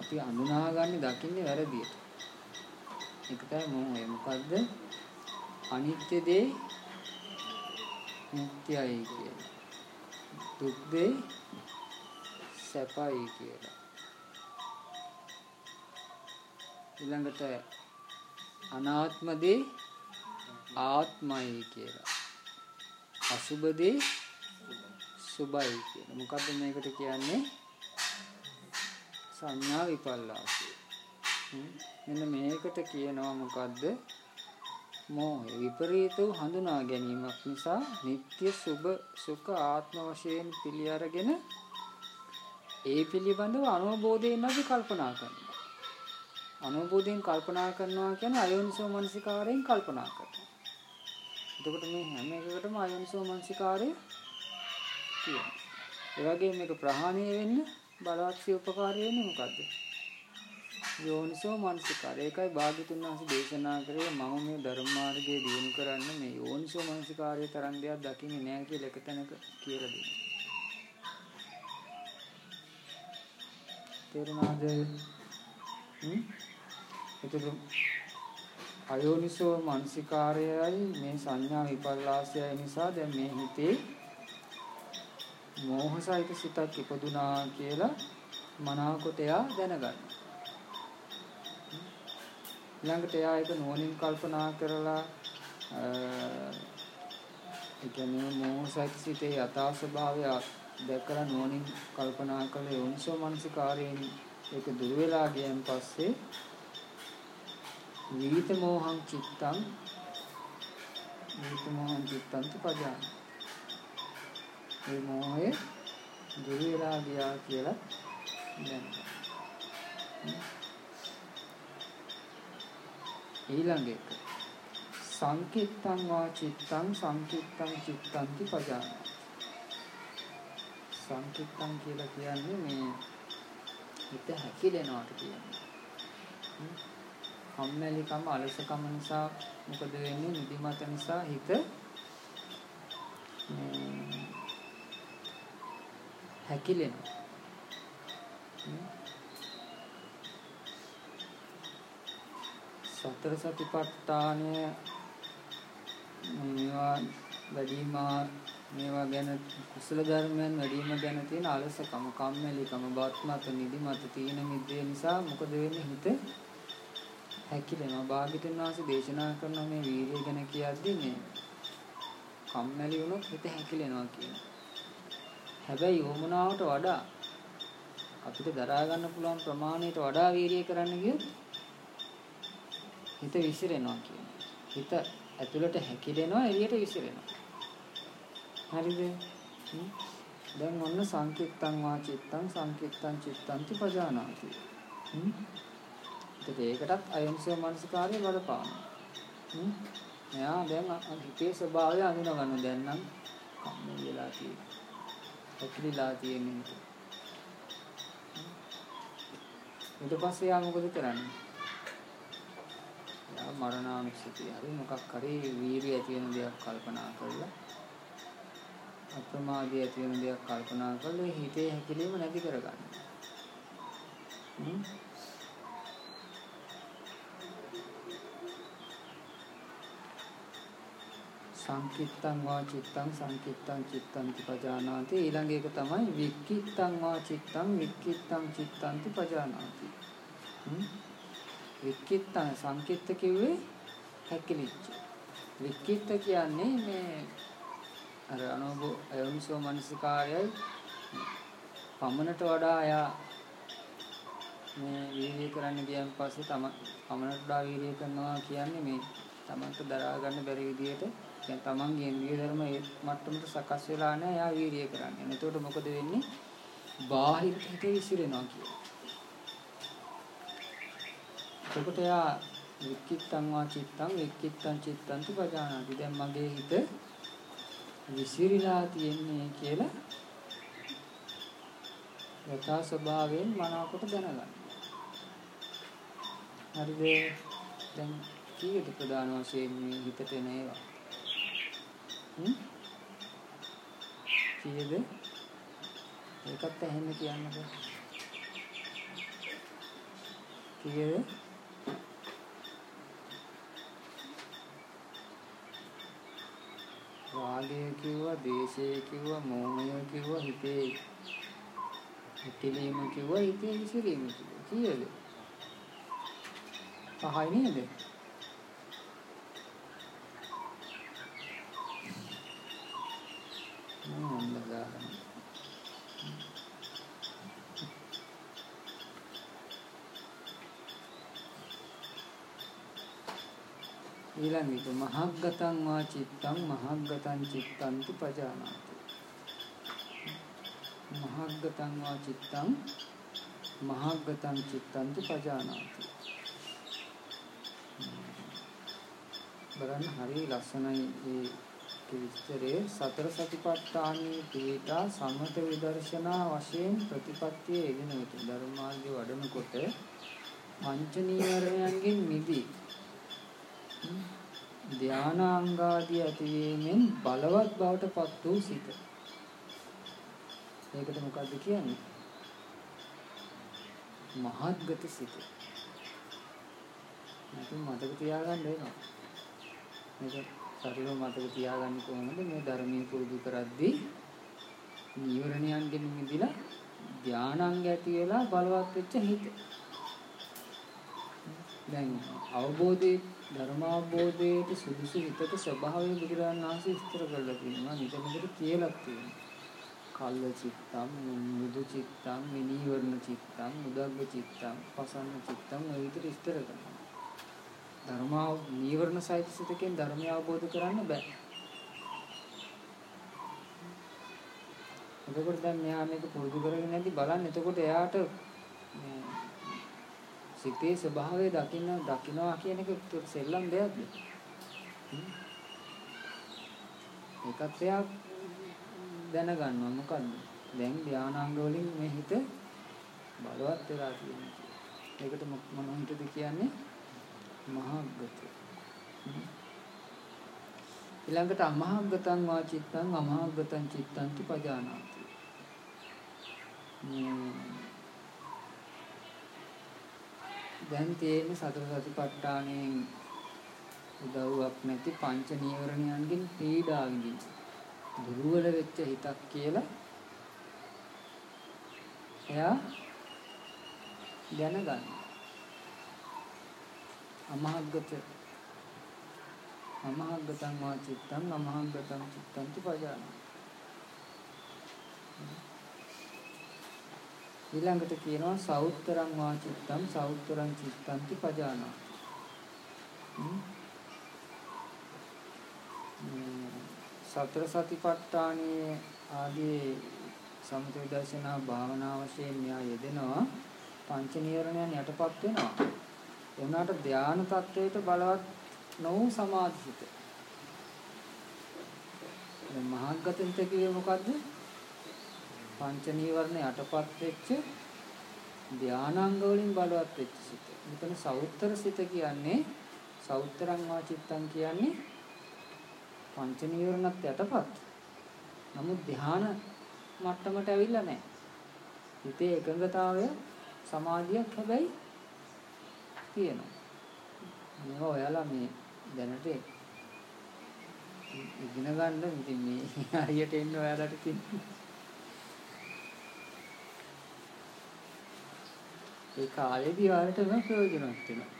අපි අඳුනාගන්නේ දකින්නේ වැරදියට. ඒක තමයි මොහොය. මොකද්ද? අනිත්‍ය දේ නිට්ටයයි කියලා. දුක් දේ සැපයි කියලා. ඊළඟට අනාත්ම දේ ආත්මයි කියලා. අසුබ දේ සුබයි කියලා. මොකද්ද මේකට කියන්නේ? සංඥා විපල්ලාසය. මෙන්න මේකට කියනවා මොකද්ද? මෝහය. විපරීත වූ හඳුනා ගැනීමක් නිසා නিত্য සුබ සුඛ ආත්ම වශයෙන් පිළි අරගෙන ඒ පිළිබඳව අනුබෝධයෙන් අපි කල්පනා කරනවා. අනුබෝධයෙන් කල්පනා කරනවා කියන්නේ අයෝනිසෝ මනසිකාරයෙන් කල්පනා කරනවා. එතකොට මේ හැම එකකටම අයෝනිසෝ මනසිකාරය තියෙනවා. ඒ වගේම මේක ප්‍රහාණය වෙන්න බලවත් උපකාරය වෙන්නේ මොකද්ද? යෝනිසෝ මනසිකාරය. ඒකයි භාග්‍යතුන් වහන්සේ දේශනා කරේ මම මේ ධර්ම මාර්ගයේ දියුණු කරන්න මේ යෝනිසෝ මනසිකාරයේ තරම් දෙයක් දකින්නේ නැහැ කියලා එක තැනක කියලා දෙනවා. තේරුණාද? හ්ම්? එතකොට අයෝනිසෝ මනසිකාරයයි මේ සංඥා විපල්ලාසයයි නිසා දැන් මේ හිතේ මෝහසහිත සිතක් ඉපදුනා කියලා මනාවකට එයා දැනගන්න. ඊළඟට එයා ඒක නුවණින් කල්පනා කරලා ඒ කියන්නේ මෝහසහිත සිතේ යථා ස්වභාවය දැකලා නුවණින් කල්පනා කළ යෝනිසෝ මනසිකාරයෙන් ඒක දුර වෙලා ගියන් පස්සේ විවිත මෝහං චිත්තං විවිත මෝහං චිත්තං පජාන මේ මෝහය දුර වෙලා ගියා කියලා දැනගන්න. ඊළඟ එක. සංකිට්තං වා චිත්තං සංකිට්තං චිත්තං පජාන සංකිට්තං කියලා කියන්නේ මේ හිත හැකිලෙනවාට කියන්නේ. කම්මැලිකම අලසකම නිසා මොකද වෙන්නේ? නිදිමත නිසා හිත හැකිලෙනවා. සතර සතිපට්ඨානය මේවා වැඩිම මේවා ගැන කුසල ධර්මයන් වැඩිම ගැන තියෙන අලසකම කම්මැලිකම බත්මත් නිදිමත තීන මිද්දේ නිසා මොකද වෙන්නේ? හිත හැකිලෙනවා. භාග්‍යතුන් වහන්සේ දේශනා කරන මේ වීර්යය ගැන කියද්දී මේ කම්මැලි වුණොත් හිත හැකිලෙනවා කියනවා. හැබැයි යොමුනාවට වඩා අපිට දරා ගන්න පුළුවන් ප්‍රමාණයට වඩා වීර්යය කරන්න ගියොත් හිත විසිරෙනවා කියනවා. හිත ඇතුළට හැකිලෙනවා එළියට විසිරෙනවා. හරිද? දැන් ඔන්න සංකිට්තං වා චිත්තං සංකිට්තං චිත්තං පජානාති. ඉතින් ඒකටත් අයෝනිසෝ මනසිකාරය බලපානවා. හ්ම්. එයා දැන් හිතේ ස්වභාවය අඳුන ගන්න දැන් නම් කම්මැලි වෙලා තියෙන්නේ. ඇකිලිලා තියෙන්නේ. ඊට පස්සේ යා මොකද කරන්නේ? මරණානුස්සතිය හරි මොකක් හරි වීරිය ඇති වෙන දෙයක් කල්පනා කරලා අප්‍රමාදී ඇති වෙන දෙයක් කල්පනා කරලා හිතේ හැකිලිම නැති කරගන්න. සංකිත්තං වා චිත්තං සංකිත්තං චිත්තං පජානාති. ඊළඟ එක තමයි වික්කිත්තං වා චිත්තං වික්කිත්තං චිත්තං පජානාති. වික්කිත්තං සංකිත්ත කිව්වේ හැකිලිච්ච. වික්කිත්ත කියන්නේ මේ අර අනෝබ අයෝනිසෝ මනසිකාරයයි පමණට වඩා ආයා මේ වීර්ය කරන්න ගියන් පස්සේ තම පමණට වඩා වීර්ය කරනවා කියන්නේ මේ තමන්ට දරා ගන්න බැරි විදියට දැන් තමන්ගේ ඉන්ද්‍රිය ධර්ම ඒ මට්ටමට සකස් වෙලා නැහැ. එයා වීරිය කරන්නේ. එතකොට මොකද වෙන්නේ? බාහිර හිතේ විසිරෙනවා කියලා. එතකොට එයා වික්කිත්තං වා චිත්තං වික්කිත්තං චිත්තං තුපජානාති. දැන් මගේ හිත විසිරීලා තියෙන්නේ කියලා යථා ස්වභාවයෙන් මනාවකට දැනගන්න. හරිද? දැන් කීයද ප්‍රධාන වශයෙන් මේ හිතට එන ඒවා? කීයද? ඒකත් ඇහෙන්න කියන්නකෝ. කීයද? රාගය කිව්වා, දේශය කිව්වා, මෝහය කිව්වා, හිතේ හිතලීම කිව්වා, හිතේ විසිරීම කිව්වා. කීයද? පහයි නේද? ඊළඟ එක මහග්ගතං වා චිත්තං මහග්ගතං චිත්තං පජානාති. මහග්ගතං වා චිත්තං මහග්ගතං චිත්තං පජානාති. බලන්න හරි ලස්සනයි මේ විස්තරේ සතර සතිපට්ඨානයේ පිළිපදා සම්මත විදර්ශනා වශයෙන් ප්‍රතිපත්තියේ යෙදෙන විට ධර්මාර්ගය වඩනකොට පංච නීවරණයන්ගෙන් මිදී ධානාංගාදී ඇතිවීමෙන් බලවත් බවට පත් වූ සිත. ඒකට මොකද්ද කියන්නේ? මහත්ගත සිත. නැත්නම් මතක තියාගන්න වෙනවා. මේක සරිව මතක තියාගන්න කොහොමද මේ ධර්මයේ පුරුදු කරද්දී නීවරණයන්ගෙන් මිදලා ධානාංග ඇති වෙලා බලවත් වෙච්ච හිත. දැන් අවබෝධයේ ධර්මාබෝධයට සුදුසු හිතක ස්වභාවය බුදුරජාණන් වහන්සේ විස්තර කරලා තියෙනවා. නිතරම කියලා තියෙනවා. කල්ල චිත්තම්, මුදු චිත්තම්, මිනීවරණ චිත්තම්, මුදග්ග චිත්තම්, පසන්න චිත්තම් ඔය විදිහට විස්තර කරනවා. ධර්මා නීවරණ සහිත සිතකින් ධර්මය අවබෝධ කරන්න බෑ. එතකොට දැන් මෙයා මේක පුරුදු කරගෙන නැති බලන්න. එතකොට එයාට සිතේ ස්වභාවය දකින්න දකින්නවා කියන එක සෙල්ලම් දෙයක්ද? ඒකත් එයා දැනගන්නවා මොකද්ද? දැන් ධානාංග වලින් මේ හිත බලවත් වෙලා තියෙනවා. ඒකට මොන හිතද කියන්නේ? මහාගත. ඊළඟට අමහාගතං වාචිත්තං අමහාගතං චිත්තං පජානාති. දැන් තියෙන සතර සතිපට්ඨානයෙන් උදව්වක් නැති පංච නීවරණයන්ගෙන් පීඩා විඳින දුර්වල වෙච්ච හිතක් කියලා එයා දැනගන්න අමහග්ගත අමහග්ගතං වා චිත්තං අමහග්ගතං චිත්තං පජාන ඊළඟට කියනවා සෞත්තරං වාචිත්තං සෞත්තරං චිත්තන්ති පජානා. සතර සතිපට්ඨානයේ ආදී සමථ විදර්ශනා භාවනා වශයෙන් න්යා යෙදෙනවා පංච නීවරණයන් යටපත් වෙනවා. එවනාට ධානා තත්වයට බලවත් නොවු සමාධිත. දැන් මහාගත හිත කියේ මොකද්ද? පංච නීවරණ යටපත් වෙච්ච ධානාංග වලින් බලවත් වෙච්ච සිත. මෙතන සවුත්තර සිත කියන්නේ සෞත්‍රං වාචිත්තං කියන්නේ පංච නීවරණත් යටපත්. නමුත් ධ්‍යාන මට්ටමට ඇවිල්ලා නැහැ. හිතේ එකඟතාවය සමාධියක් හැබැයි තියෙනවා. මේවා ඔයාලා මේ දැනට ඉගෙන ගන්න ඉතින් මේ හරියට එන්න ඔයාලට තියෙනවා. ඒ කාලේදී ඔයාලට වෙන ප්‍රයෝජනවත් වෙනවා.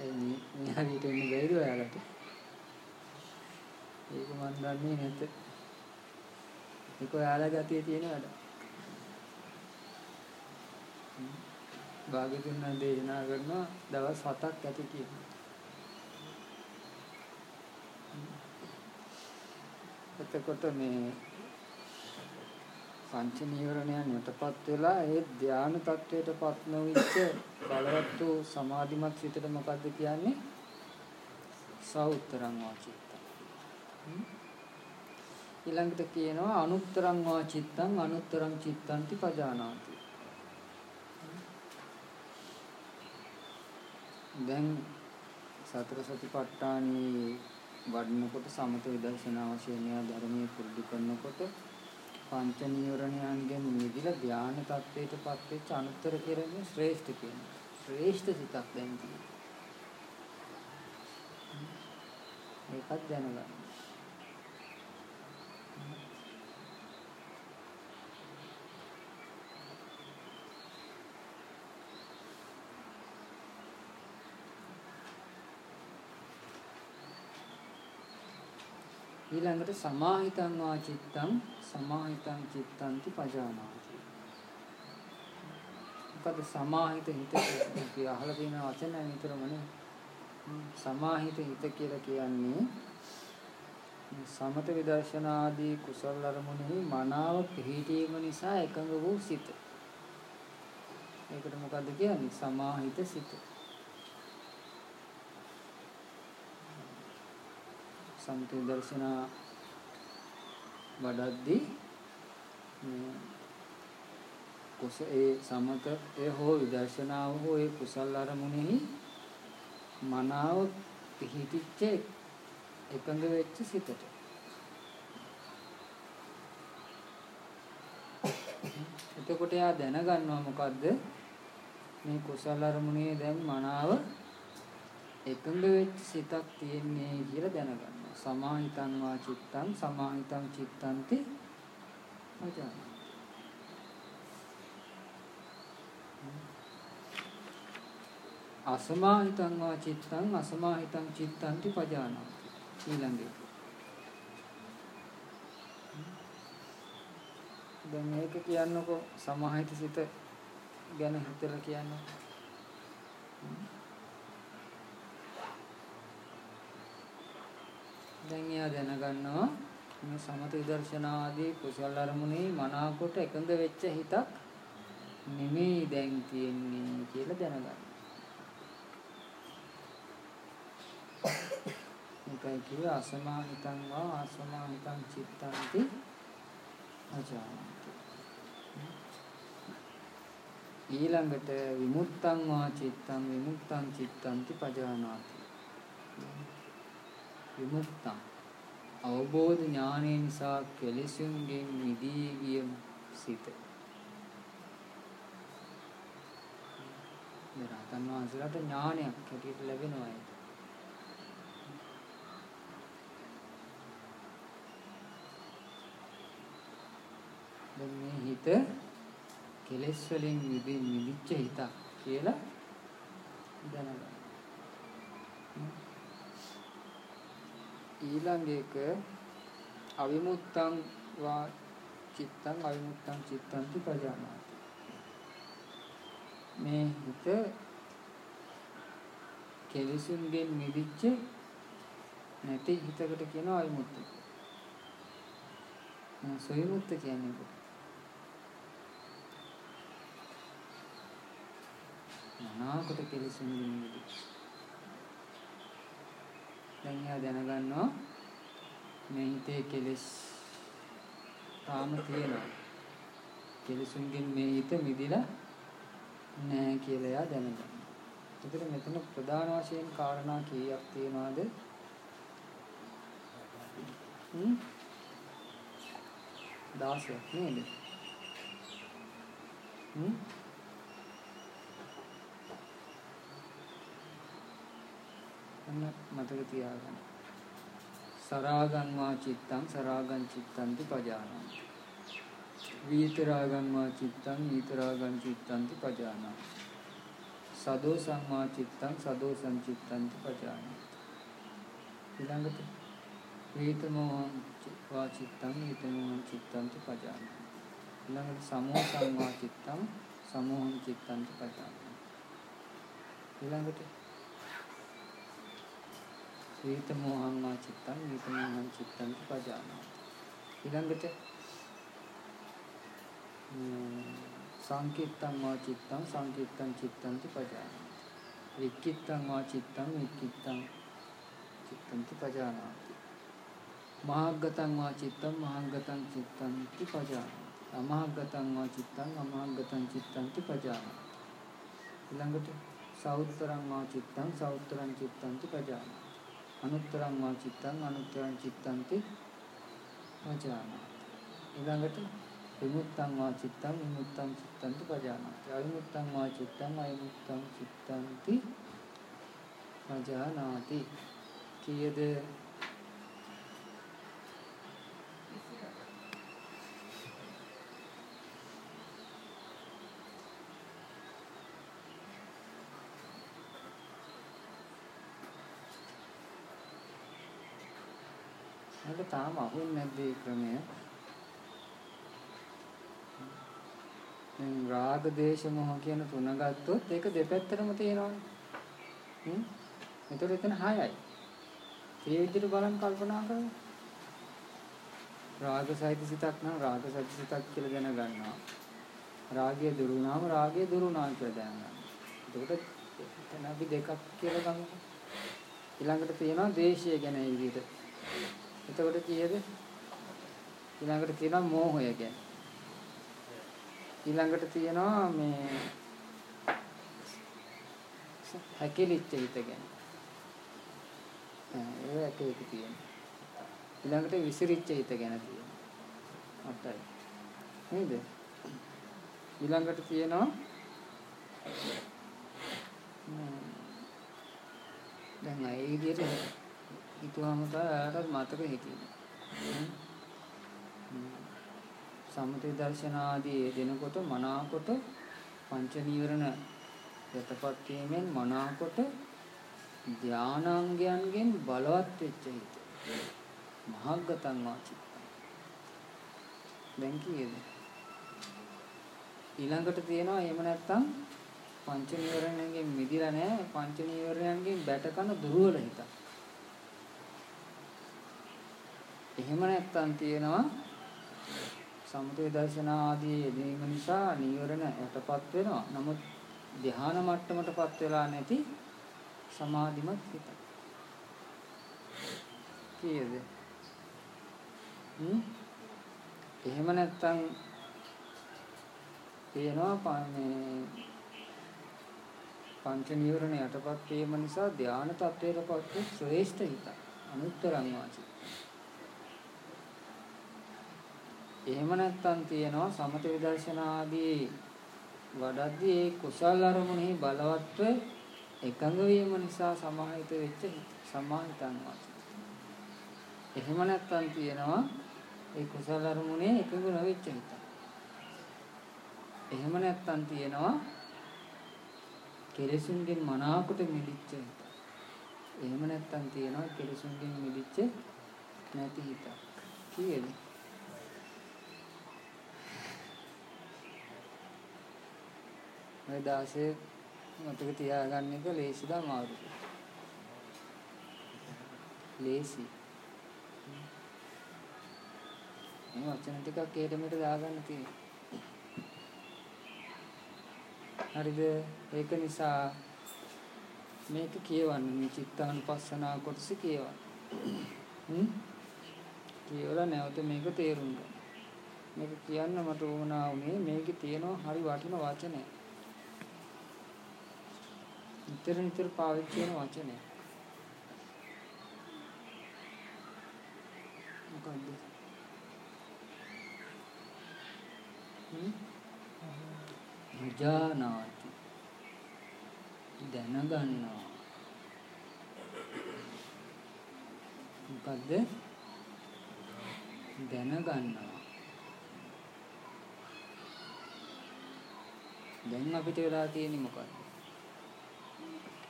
ඒ මේ හරියට එන්න බැරිද ඔයාලට? ඒක මන් දන්නේ නැත. ඒක ඔයාලගේ අතේ තියෙන වැඩ. භාග්‍යතුන් දේශනා කරනවා දවස් 7ක් ඇති කියනවා. එතකොට මේ පංච නීවරණයන් යටපත් වෙලා ඒ ධාන තත්වයටපත් නොවිච්ච බලවත් වූ සමාධිමත් සිතට මොකද්ද කියන්නේ? සෞත්තරං වාචිත්ත. ඊළඟට කියනවා අනුත්තරං වාචිත්තං අනුත්තරං චිත්තන්ති පජානාති. දැන් සතර සතිපට්ඨානී වඩනකොට සමත විදර්ශනා වශයෙන් ධර්මයේ පුරුදු කරනකොට පංච නීවරණයන්ගෙන් මිදිලා ධානය තත්ත්වයටපත් වෙච්ච අනුත්තර කෙරෙන්නේ ශ්‍රේෂ්ඨ කියනවා. ශ්‍රේෂ්ඨ සිතක් දැන් තියෙනවා. ඒකත් දැනගන්න. ඊළඟට සමාහිතං වා චිත්තං සමාහිතං චිත්තන්ති පජානාති. මොකද සමාහිත හිත කියලා අහලා තියෙන වචන විතරමනේ. සමාහිත හිත කියලා කියන්නේ සමත විදර්ශනා ආදී කුසල අරමුණෙහි මනාව පිහිටීම නිසා එකඟ වූ සිත. ඒකට මොකද්ද කියන්නේ? සමාහිත සිත. සමත දර්ශනා වඩද්දී කුස ඒ සමත ඒ හෝ විදර්ශනාව හෝ ඒ කුසල් අරමුණෙහි මනාව පිහිටිච්ච එකඟ වෙච්ච සිතට එතකොට එයා දැනගන්නවා මොකද්ද මේ කුසල අරමුණේ දැන් මනාව එකඟ වෙච්ච සිතක් තියෙන්නේ කියලා දැනගන්න. සමාහිතං වා චිත්තං සමාහිතං චිත්තන්ති අජාන අසමාහිතං වා චිත්තං අසමාහිතං චිත්තන්ති පජානාති ඊළඟේ. දැන් මේක කියන්නකො සමාහිත සිත ගැන හිතලා කියන්න. දැන් එයා දැනගන්නවා මේ සමත විදර්ශනා ආදී කුසල අරමුණේ මනාකොට එකඟ වෙච්ච හිතක් නෙමෙයි දැන් තියෙන්නේ කියලා දැනගන්න. මේකයි කිව්වේ අසමාහිතං වා අසමාහිතං චිත්තන්ති අජානන්ති. ඊළඟට විමුක්තං වා චිත්තං විමුක්තං චිත්තන්ති පජානාති. විමුක්තං අවබෝධ ඥානය නිසා කෙලෙසුන්ගෙන් මිදී ගිය සිත. රහතන් වහන්සේලාට ඥානයක් හැටියට ලැබෙනවා ඒක. දැන් මේ හිත කෙලෙස් වලින් මිදිච්ච හිතක් කියලා දැනගන්න. ඊළඟ එක අවිමුත්තං වා චිත්තං අවිමුත්තං චිත්තන්ති පජානාති මේ හිත කෙලෙසුන්ගෙන් මිදිච්ච නැති හිතකට කියනවා අවිමුත්ත කියලා. සොයමුත්ත කියන්නේ මොකක්ද? මනාකොට කෙලෙසුන්ගෙන් මිදිච්ච දැන් එයා දැනගන්නවා මේ හිතේ කෙලෙස් තාම තියෙනවා. කෙලෙසුන්ගෙන් මේ හිත මිදිලා නෑ කියලා එයා දැනගන්න. ඒතර මෙතන ප්‍රධාන වශයෙන් කාරණා කීයක් තියනවාද? හ්ම් 16ක් නේද? හ්ම් අන්න මතක තියාගන්න. සරාගං වා චිත්තං සරාගං චිත්තන්ති පජානාති. වීතරාගං වා චිත්තං වීතරාගං චිත්තන්ති පජානාති. සදෝසං වා චිත්තං සදෝසං චිත්තන්ති පජානාති. ඊළඟට වීතමෝහං වා චිත්තං වීතමෝහං චිත්තන්ති පජානාති. ඊළඟට සමෝසං වා චිත්තං සමෝහං චිත්තන්ති පජානාති. ඊළඟට විත මොහං වා චිත්තං විත මොහං චිත්තං පජානාති. ඊළඟට සංකිට්තං වා චිත්තං සංකිට්තං චිත්තං පජානාති. වික්කිට්තං වා චිත්තං වික්කිට්තං චිත්තං පජානාති. මහග්ගතං වා චිත්තං මහග්ගතං චිත්තං පජානාති. අමහග්ගතං වා චිත්තං අමහග්ගතං චිත්තං පජානාති. ඊළඟට සෞත්තරං වා චිත්තං සෞත්තරං චිත්තං පජානාති. අනුත්තරං වා චිත්තං අනුත්තරං චිත්තන්ති වචානාති ඊළඟට විමුක්තං වා චිත්තං විමුක්තං චිත්තන්ති පජානාති. අවිමුක්තං වා චිත්තං අවිමුක්තං චිත්තන්ති පජානාති. කීයද? මට තාම අහුන්නේ නැද්ද මේ ක්‍රමය? දැන් රාග දේශ මොහ කියන තුන ගත්තොත් ඒක දෙපැත්තටම තියෙනවානේ. හ්ම්. එතකොට එතන 6යි. ඒ විදිහට බලන් කල්පනා කරමු. රාග සහිත සිතක් නම් රාග සහිත සිතක් කියලා දැනගන්නවා. රාගය දුරු වුණාම රාගය දුරු වුණා කියලා දැනගන්නවා. එතකොට එතන අපි දෙකක් කියලා ගමු. ඊළඟට තියෙනවා දේශය ගැන ඒ විදිහට. එතකොට කීයද? ඊළඟට තියෙනවා මෝහය කියන්නේ. ඊළඟට තියෙනවා මේ හැකිලිච්ච හිත ගැන. ඒ එක එක තියෙනවා. ඊළඟට විසිරිච්ච හිත ගැන තියෙනවා. අටයි. නේද? ඊළඟට තියෙනවා දැන් ඒ විදිහට හිතුවාම තමයි එයාට මතක හිටියේ. සම්මුති දර්ශන ආදී දෙනකොට මනාකොට පංච නීවරණ යටපත් වීමෙන් මනාකොට ධානාංගයන්ගෙන් බලවත් වෙච්ච හිත. මහග්ගතං වාචිත. දැන් කීයද? ඊළඟට තියෙනවා එහෙම නැත්තම් පංච නීවරණයෙන් මිදිලා නැහැ පංච නීවරණයෙන් බැට කරන දුර්වල හිතක්. එහෙම නැත්තම් තියෙනවා සමුදය දර්ශන ආදී යෙදීම නිසා නීවරණ යටපත් වෙනවා. නමුත් ධ්‍යාන මට්ටමටපත් වෙලා නැති සමාධිමත් හිත. කීයද? හ්ම්? එහෙම නැත්තම් තියෙනවා මේ පංච නීවරණ යටපත් වීම නිසා ධානා තත්වයටපත් ශ්‍රේෂ්ඨ හිත. අනුත්තරං වාචි. එහෙම නැත්නම් තියෙනවා සමත විදර්ශනා ආදී වඩද්දී ඒ කුසල් අරමුණෙහි බලවත්ව එකඟ වීම නිසා සමාහිත වෙච්ච සමාහිතන් වාසය. එහෙම නැත්නම් තියෙනවා ඒ කුසල අරමුණේ එකඟ නොවෙච්ච හිත. එහෙම නැත්නම් තියෙනවා කෙලෙසුන්ගෙන් මනාකොට මිදිච්ච හිත. එහෙම නැත්නම් තියෙනවා කෙලෙසුන්ගෙන් මිදිච්ච නැති හිත. කීයද? මේ 16 මතක තියාගන්න එක ලේසිද අමාරුද? ලේසි. මේ වචන ටිකක් ඒකෙමෙට දාගන්න තියෙනවා. හරිද? ඒක නිසා මේක කියවන්න මේ චිත්තානුපස්සනා කොටස කියවන්න. හ්ම්? කියවලා නැවත මේක තේරුම් ගන්න. මේක කියන්න මට උවමනා වුණේ මේකේ තියෙන හරි වටින වචනයක්. නිතර නිතර පාවිච්චි කරන වචනය. මොකද්ද? හ්ම්? විජානාති. දැනගන්නවා. මොකද්ද? දැනගන්නවා. දැන් අපිට වෙලා තියෙන්නේ මොකක්ද?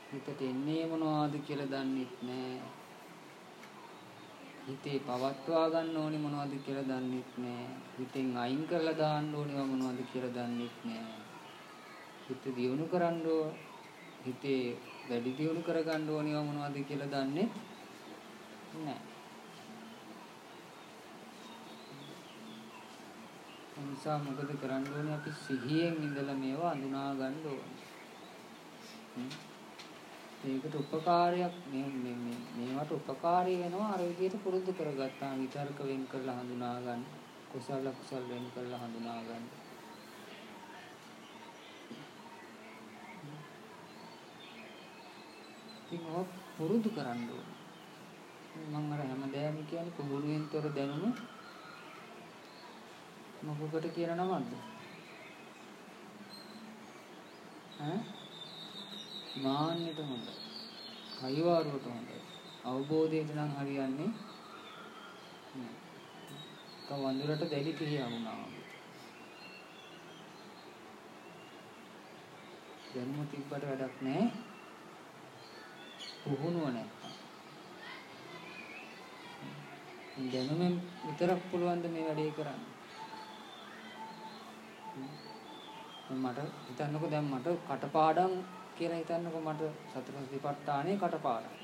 හිතට එන්නේ මොනවද කියලා දන්නෙත් නෑ. හිතේ පවත්වා ගන්න ඕනේ මොනවද කියලා දන්නෙත් නෑ. හිතෙන් අයින් කරලා දාන්න ඕනේ මොනවද කියලා දන්නෙත් නෑ. හිත දියුණු කරන්න හිතේ වැඩි දියුණු කරගන්න ඕනේ මොනවද කියලා දන්නේ නෑ. නිසා මොකද කරන්න ඕනේ අපි සිහියෙන් ඉඳලා මේවා අඳුනා ගන්න ඕනේ. ඒකට උපකාරයක් මේ මේ මේවට උපකාරී වෙනවා අර විදිහට පුරුදු කරගත්තා. විතර්ක වෙන් කරලා හඳුනා ගන්න. කුසල කුසල වෙන් කරලා හඳුනා ගන්න. ඉතින් ඔක් පුරුදු කරන්න ඕනේ. මම අර හැමදාම කියන්නේ පුහුණුවෙන් තොර දැනුණු මොකකට කියන නමක්ද? ඈ? මාන්නයට හොඳයි. කයිවාරුවට හොඳයි. අවබෝධයට නම් හරියන්නේ නෑ. ක වඳුරට දෙලි පිළියමුණා. දැනුම තිබ්බට වැඩක් නෑ. පුහුණුව නැත්තම්. දැනුමෙන් විතරක් පුළුවන් මේ වැඩේ කරන්න. මට හිතන්නකෝ දැන් මට කටපාඩම් කියලා හිතන්නකෝ මට සතර සතිපට්ඨානේ කටපාඩම්.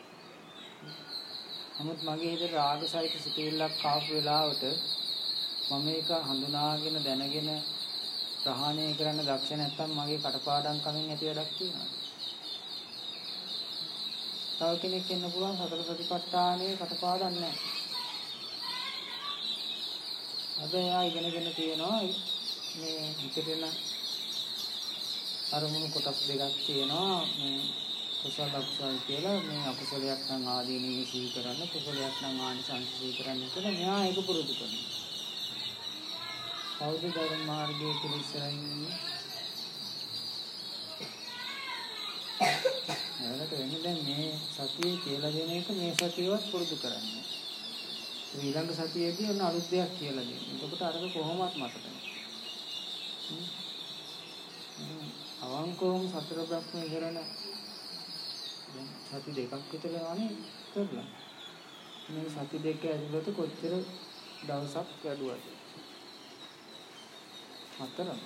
නමුත් මගේ හිතේ රාගසහිත සිතුවිල්ලක් ආපු වෙලාවට මම මේක හඳුනාගෙන දැනගෙන ප්‍රහාණය කරන්න දක්ෂ නැත්නම් මගේ කටපාඩම් කමින් ඇති වැඩක් තියෙනවා. තව කෙනෙක් ඉන්න පුළුවන් සතර සතිපට්ඨානේ කටපාඩම් නැහැ. හැබැයි ආ ඉගෙනගෙන තියෙනවා මේ හිතේන අරමුණු කොටස් දෙකක් තියෙනවා මේ කුසල අකුසල කියලා මේ අකුසලයක් නම් ආදීනී සිහි කරන්න කුසලයක් නම් ආනිසංස සිහි කරන්න කියලා මෙහා ඒක පුරුදු කරනවා. කවුද ධර්ම මාර්ගයේ කියලා ඉස්සරහින් ඉන්නේ? එයාලට වෙන්නේ දැන් මේ සතියේ කියලා දෙන එක මේ සතියවත් පුරුදු කරන්න. ඊළඟ සතියේදී ඔන්න අලුත් දෙයක් කියලා දෙන්න. එතකොට අරක කොහොමවත් මතක නැහැ. අවංකවම සතර බ්‍රහ්ම ඉහරණ දැන් සති දෙකක් විතර යන්නේ කරලා. මේ සති දෙක ඇතුළත කොච්චර දවසක් වැඩුවද? හතරම.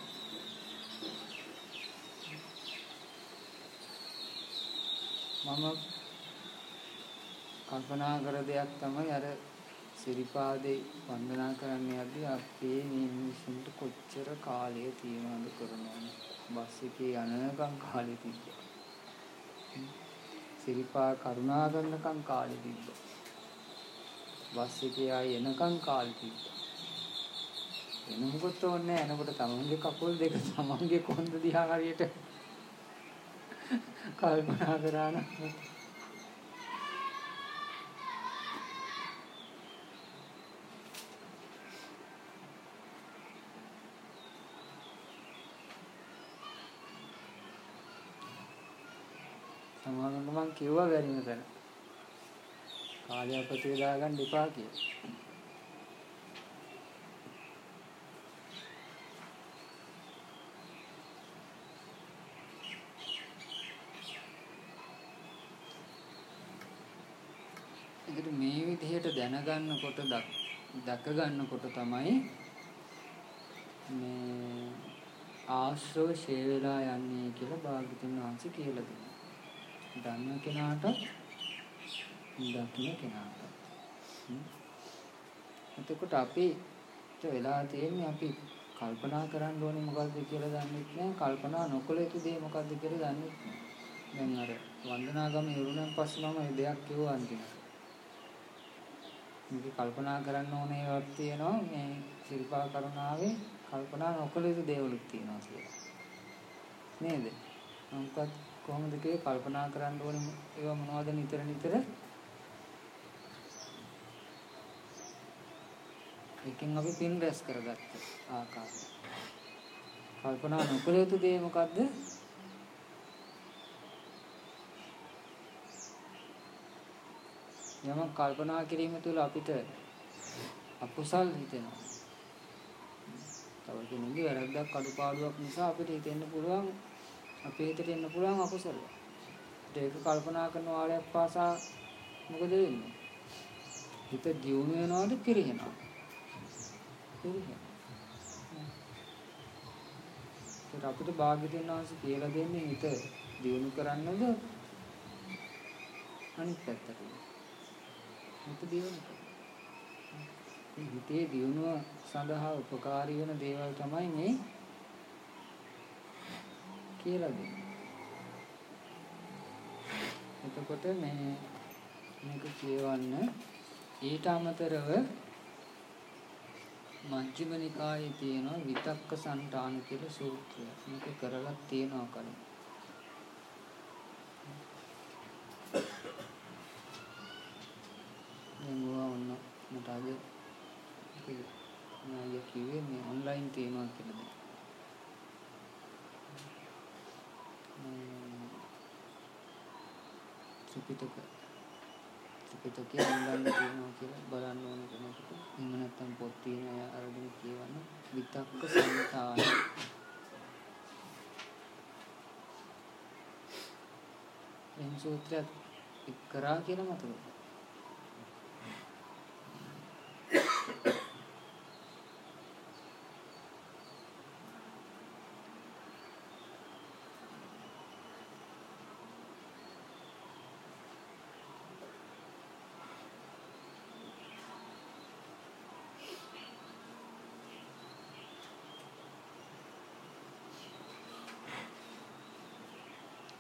මම කල්පනා කර දෙයක් තමයි අර සිරිපාදේ වන්දනා කරන්න යද්දී අපේ මේ මිනිසුන්ට කොච්චර කාලය තියනවද කරනවද බස් එකේ යනකම් කාලෙ තිබ්බා. සිරිපා කරුණා කරනකම් කාලෙ තිබ්බා. බස් එකේ ආය එනකම් කාලෙ තිබ්බා. එන මොකද ඕනේ එනකොට තමන්ගේ කකුල් දෙක තමන්ගේ කොන්ද දිහා හරියට කල්පනා කරා නම් සමහරවිට මං කිව්වා බැරිම තැන. කාලය අපතේ දාගන්න එපා කියලා. ඒකට මේ විදිහට දැනගන්නකොට දැක ගන්නකොට තමයි මේ ආශ්‍රව ෂේ වෙලා යන්නේ කියලා භාග්‍යතුන් වහන්සේ කියලා දෙනවා. දන්න කෙනාට දකින්න කෙනාට. එතකොට අපිට වෙලා තියෙන්නේ අපි කල්පනා කරන්න ඕනේ මොකද්ද කියලා දන්නේ නැහැ. කල්පනා නොකළ යුතු දේ මොකද්ද කියලා දන්නේ නැහැ. දැන් අර වන්දනාගම ඉරුණන් පස්සේ මම මේ දෙයක් කිව්වා අන්තිමට. මේක කල්පනා කරන්න ඕනේ ඒවාක් තියෙනවා මේ ශිල්පා කරුණාවේ කල්පනා නොකළ යුතු දේවලුත් තියෙනවා කියලා. නේද? මොකක්ද කොහොමද කියේ කල්පනා කරන්න ඕනේ ඒවා මොනවද නිතර නිතර එකෙන් අපි පින් රැස් කරගත්ත ආකාරය. කල්පනා නොකළ යුතු දේ මොකද්ද? යමක් කල්පනා කිරීම තුළ අපිට අකුසල් හිතෙනවා. තව කෙනෙකුගේ වැරද්දක් අඩුපාඩුවක් නිසා අපිට හිතෙන්න පුළුවන් අපේ හිතට එන්න පුළුවන් අකුසල. ඒක කල්පනා කරන වාරයක් පාසා මොකද වෙන්නේ? හිත දියුණු වෙනවද පිරිහෙනවද? පිරිහෙනවා. ඒක අපිට භාග්‍යතුන් වහන්සේ කියලා දෙන්නේ හිත දියුණු කරන්නද අනිත් පැත්තට. හිත දියුණු කරන්න. හිතේ දියුණුව සඳහා උපකාරී වෙන දේවල් තමයි මේ කියලා දෙන්නේ. එතකොට මේ මේක කියවන්න ඊට අමතරව මජ්ක්‍ධිම නිකායේ තියෙනවා විතක්ක සංඨාන කියලා සූත්‍රය. මේක කරලා තියෙනවා කලින්. දැන් ඕවා ඔන්න මට අද මම කිව්වේ මේ ඔන්ලයින් තියෙනවා කියලා. ත්‍රිපිටක ත්‍රිපිටකය ඔන්ලයින් තියෙනවා කියලා බලන්න ඕන කෙනෙකුට. එහෙම නැත්නම් පොත් තියෙන අය අරගෙන කියවන්න. විතක්ක සංතාන එම් සූත්‍රයක් කරා කියලා මතකද?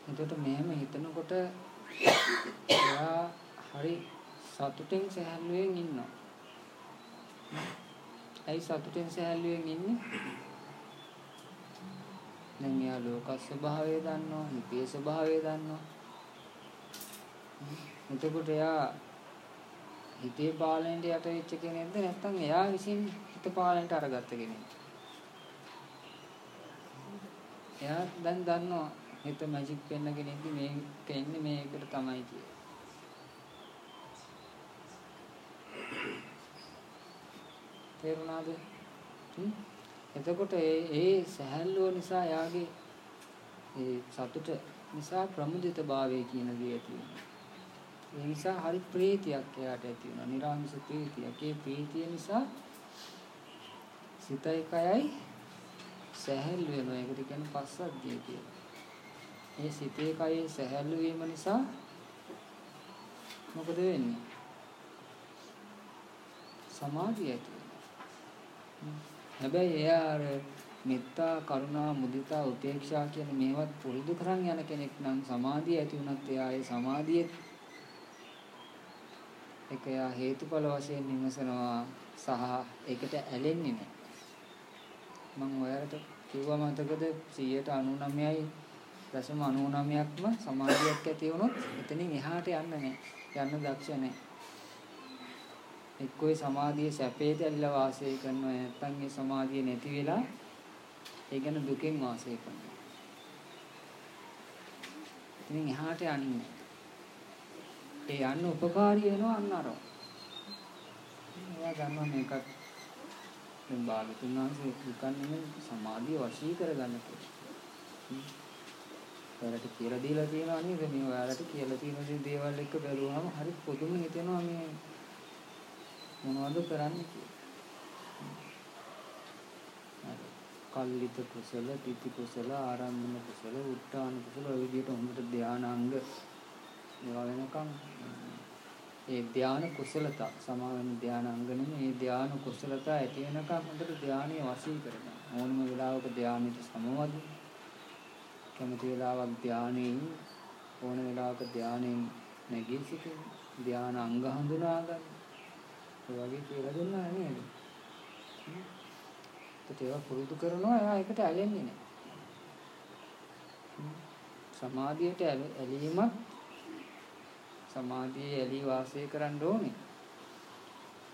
එතකොට මෙහෙම හිතනකොට එයා හරි සතුටින් සැහැල්ලුවෙන් ඉන්නවා. ඇයි සතුටින් සැහැල්ලුවෙන් ඉන්නේ? දැන් එයා ලෝක ස්වභාවය දන්නවා, හිතේ ස්වභාවය දන්නවා. එතකොට එයා හිතේ පාලනයට යට වෙච්ච කෙනෙක්ද නැත්නම් එයා විසින් හිත පාලනයට අරගත්ත කෙනෙක්ද? එයා දැන් දන්නවා හිත මැජික් පෙන්නගෙන ඉඳි මේක එන්නේ මේකට තමයි කියේ. තේරුණාද? එතකොට ඒ ඒ සහැල්ලුව නිසා යාගේ ඒ සතුට නිසා ප්‍රමුදිත භාවය කියන දේ ඇති වෙනවා. ඒ නිසා හරි ප්‍රීතියක් එයාට ඇති වෙනවා. නිර්ආමිෂ ප්‍රීතියක්. ඒ ප්‍රීතිය නිසා සිතයි කයයි සැහැල්ලු වෙනවා. ඒකට කියන්නේ පස්සද්ධිය කියලා. මේ සිතේ කයේ සැහැල්ලු වීම නිසා මොකද වෙන්නේ? සමාධිය ඇති වෙනවා. හැබැයි එයා අර මෙත්තා, කරුණා, මුදිතා, උපේක්ෂා කියන මේවත් පුරුදු කරන් යන කෙනෙක් නම් සමාධිය ඇති වුණත් එයා ඒ සමාධිය ඒක එයා හේතුඵල වශයෙන් විමසනවා සහ ඒකට ඇලෙන්නේ නැහැ. මම ඔයාලට කිව්වා මතකද 199යි දශම 99ක්ම සමාධියක් ඇති වුණොත් එතනින් එහාට යන්න නැහැ. යන්න දක්ෂ නැහැ. එක්කෝ සමාධියේ සැපේ දැල්ලා වාසය කරනවා නැත්නම් ඒ සමාධිය නැති වෙලා ඒ ගැන දුකෙන් වාසය කරනවා. ඉතින් එහාට යන්නේ. ඒ යන්න උපකාරී වෙනවා අන්න අර. එයා ගන්නවා මේකත් දැන් බාලතුන් වහන්සේ දුකන්නේ සමාධිය වශී කරගන්න කියලා. ඔයාලට කියලා දීලා තියෙනවා නේද මේ ඔයාලට කියලා තියෙන දේවල් එක්ක බැලුවම හරි පුදුම හිතෙනවා මේ මොනවද කරන්නේ කියලා. කල්ලිත කුසල, තිති කුසල, ආරම්භන කුසල, උත්තාන කුසල ඔය විදිහට හොඳට ධානාංග ඒවා වෙනකම් ඒ ධාන කුසලතා සමාවෙන ධානාංග නෙමෙයි ඒ ධාන කුසලතා ඇති වෙනකම් හොඳට ධානයේ වශී කරගන්න. ඕනම වෙලාවක ධානයට සමවදින්න කැමති වෙලාවක් ධානයෙන් ඕන වෙලාවක ධානයෙන් නැගී සිටින්න ධාන අංග හඳුනා ගන්න. ඒ වගේ කියලා දුන්නා නේද? ඒත් ඒවා පුරුදු කරනවා එයා ඒකට ඇලෙන්නේ නැහැ. සමාධියට ඇලීමක් සමාධියේ ඇලී වාසය කරන්න ඕනේ.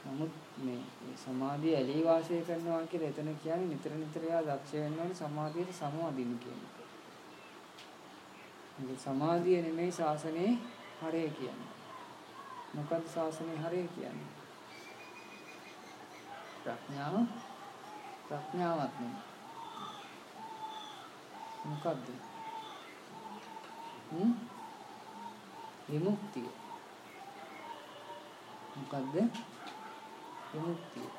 නමුත් මේ සමාධිය ඇලී වාසය කරනවා කියලා එතන කියන්නේ නිතර නිතර යා දක්ෂ වෙන්න ඕනේ සමාධියට සමවදින්න කියන එක. මේ සමාධිය නෙමෙයි ශාසනයේ හරය කියන්නේ. මොකද ශාසනයේ හරය කියන්නේ? ප්‍රඥාව ප්‍රඥාවක් නෙමෙයි. මොකද්ද? හ්ම්? විමුක්තිය. මොකද්ද? විමුක්තිය.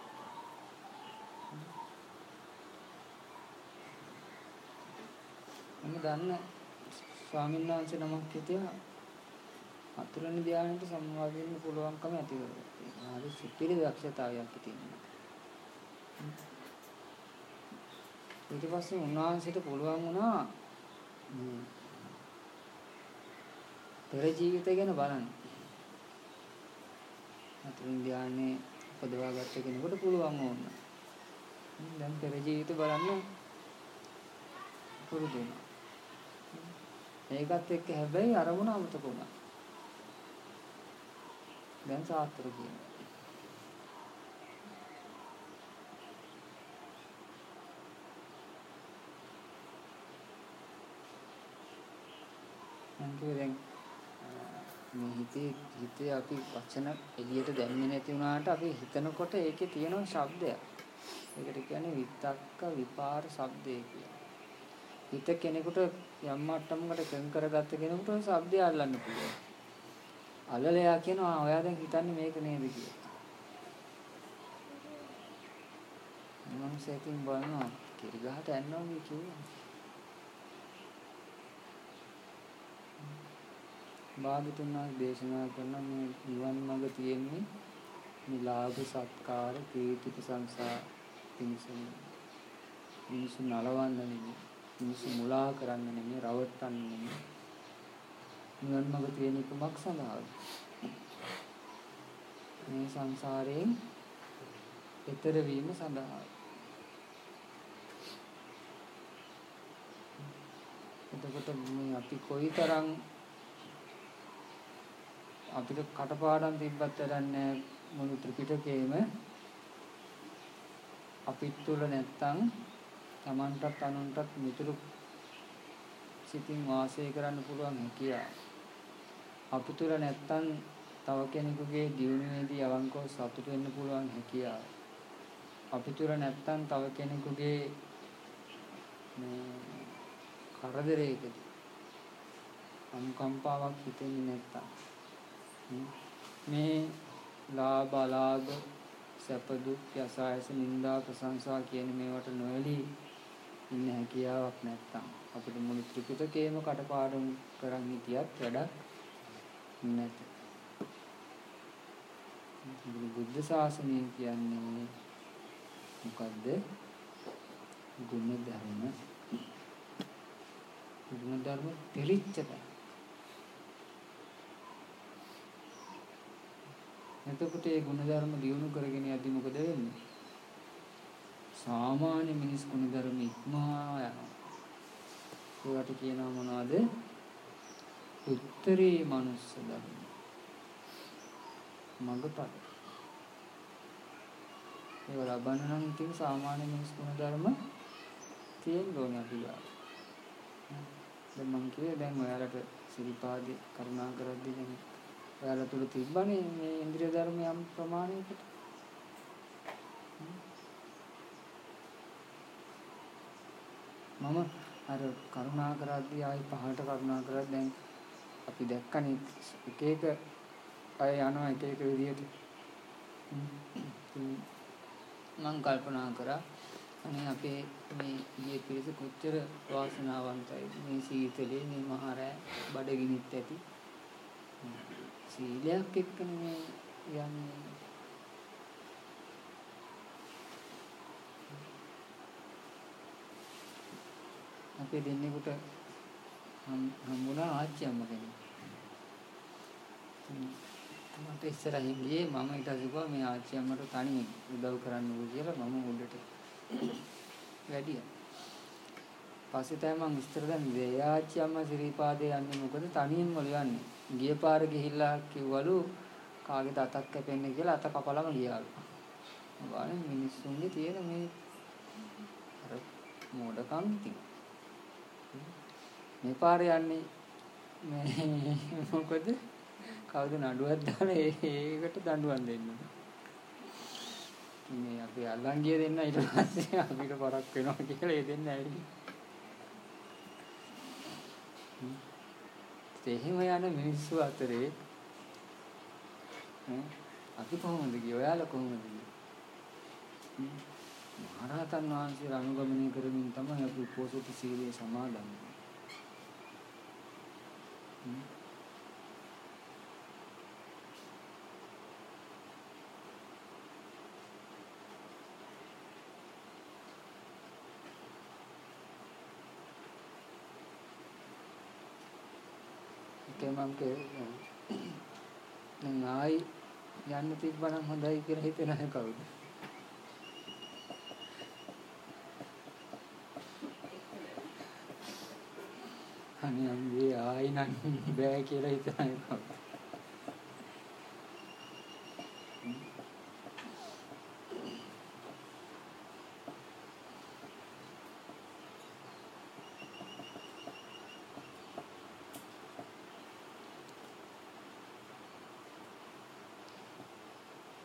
මම දන්න ස්වාමීන් වහන්සේ නමක් හිටියා අතුරුනි ධානයට සම්බන්ධ වෙන්න පුළුවන්කම ඇති කරගත්තා. හරි සුපිරි දක්ෂතාවයක් තියෙනවා. ඊට පස්සේ උන්වහන්සේට පුළුවන් වුණා මේ පෙර ජීවිතය ගැන බලන්න. අතුරුනි ධානයේ උපදවා ගත්ත කෙනෙකුට පුළුවන් ඕන. දැන් පෙර ජීවිත බලන්න පුරුදු වෙනවා. ඒකත් එක්ක හැබැයි අරමුණ අමතක වුණා. දැන් සාත්‍තර කියනවා. අන්තිමේ දැන් මේ හිතේ හිතේ අපි වචන එළියට දැම්මේ නැති වුණාට අපි හිතනකොට ඒකේ තියෙන ශබ්දයක්. ඒකට කියන්නේ විතක්ක විපාර ශබ්දය කියලා. හිත කෙනෙකුට යම් මට්ටමකට කම් කරගත්ත කෙනෙකුට ওই ශබ්දය අල්ලන්න පුළුවන්. අල්ලලයා කියනවා ඔයා දැන් හිතන්නේ මේක නේද කියලා. මම සෙටින් බලනවා කිරිගහට යනවා කිව්වා. භාගතුන් වහන්සේ දේශනා කරන මේ නිවන් මඟ තියෙන්නේ මේ ලාභ සත්කාර කීර්ති ප්‍රශංසා පිණිසම මිනිස්සු නලවන්න නෙමෙයි මිනිස්සු මුලා කරන්න නෙමෙයි රවට්ටන්න නෙමෙයි. නිවන් මඟ තියෙන එකමක් සඳහායි මේ සංසාරයෙන් ඈතර වීම සඳහායි එතකොට මේ අපි කොයිතරම් අපිට කටපාඩම් තිබ්බත් වැඩන්නේ මුළු ත්‍රිපිටකයේම? අපිට තුල නැත්තම් Tamanටත් අනුන්ටත් මිතුරු සිතින් වාසය කරන්න පුළුවන් හැකියාව. අපි තුල නැත්තම් තව කෙනෙකුගේ දියුණුවේදී අවංකව සතුට වෙන්න පුළුවන් හැකියාව. අපි තුල නැත්තම් තව කෙනෙකුගේ මේ කරදරයකදී අනුකම්පාවක් හිතෙන්නේ නැත්තම් මේ ලාභ අලාභ සැප දුක් යසායස නිന്ദා ප්‍රශංසා කියන මේවට නොඇලී ඉන්න හැකියාවක් නැත්තම් අපිට මුළු ත්‍රිපිටකයම කටපාඩම් කරන් හිටියත් වැඩක් නැත. බුද්ධ ශාසනය කියන්නේ මොකද්ද? ගුණ ධර්ම. ගුණ ධර්ම පිළිච්ච තැන. එතකොට ඒ ಗುಣධර්ම දියුණු කරගෙන යද්දි මොකද වෙන්නේ? සාමාන්‍ය මිනිස් ගුණධර්ම ඉක්මවා යනවා. ඒවට කියනවා මොනවද? උත්තරී මනුස්ස ධර්ම. මඟපත. ඒක ලබන්න නම් ඉතින් සාමාන්‍ය මිනිස් ගුණධර්ම තියෙන්න ඕනේ අපි ගාව. දැන් මම කියේ දැන් ඔයාලට සිරිපාදේ කරුණා කරද්දී දැන් ඔයාලා තුල තිබ්බනේ මේ ඉන්ද්‍රිය ධර්ම යම් ප්‍රමාණයකට. මම අර කරුණා කරද්දී ආයි පහලට කරුණා කරද්දී දැන් අපි දැක්කනේ එක එක අය යනවා එක එක විදියට. මම කල්පනා කරා අනේ අපේ මේ ඊයේ පිරිස කොච්චර වාසනාවන්තයි මේ සීතලේ මේ මහරෑ බඩගිනිත් ඇති සීලයක් එක්කනේ මේ යන්නේ. අපේ දෙන්නෙකුට හම්බුණා ආච්චි අම්ම කෙනෙක්. මට ඉස්සරහින් ගියේ මම ඊට පස්සේ මේ ආච්චි අම්මට තනියෙන් උදව් කරන්න ඕන කියලා මම උඩට වැඩියා. පස්සේ තමයි මම විස්තර දැන් වේයාච්චි අම්මා සිරිපාදේ යන්නේ මොකද තනියෙන්ම ලියන්නේ. ගිය පාර ගිහිල්ලා කිව්වලු කාගේ අතක් කැපෙන්නේ කියලා අත කපලම ගියාලු. බලන්න මිනිස්සුන්ගේ තියෙන මේ අර මෝඩකම් ඉතින්. මේ පාරේ යන්නේ මේ මොකද කවුද නඩුවක් දාලා ඒකට දඬුවම් දෙන්නේ. මේ අපි අල්ලන් ගිය දෙන්න ඊට පස්සේ අපිට පරක් වෙනවා කියලා ඒ දෙන්න ඇවිල්ලා. එහෙම යන මිනිස්සු අතරේ අපි කොහොමද ගියේ? ඔයාලා කොහොමද ගියේ? මහරහතන් වහන්සේලා අනුගමනය කරමින් තමයි අපි උපෝසත සීලය සමාදන් වෙන්නේ. මං දැන් ආයි යන්න තිබ්බනම් හොඳයි කියලා හිතෙන අය කවුද? අනේ අම්බේ ආයි නම් බෑ කියලා හිතන අය කවුද?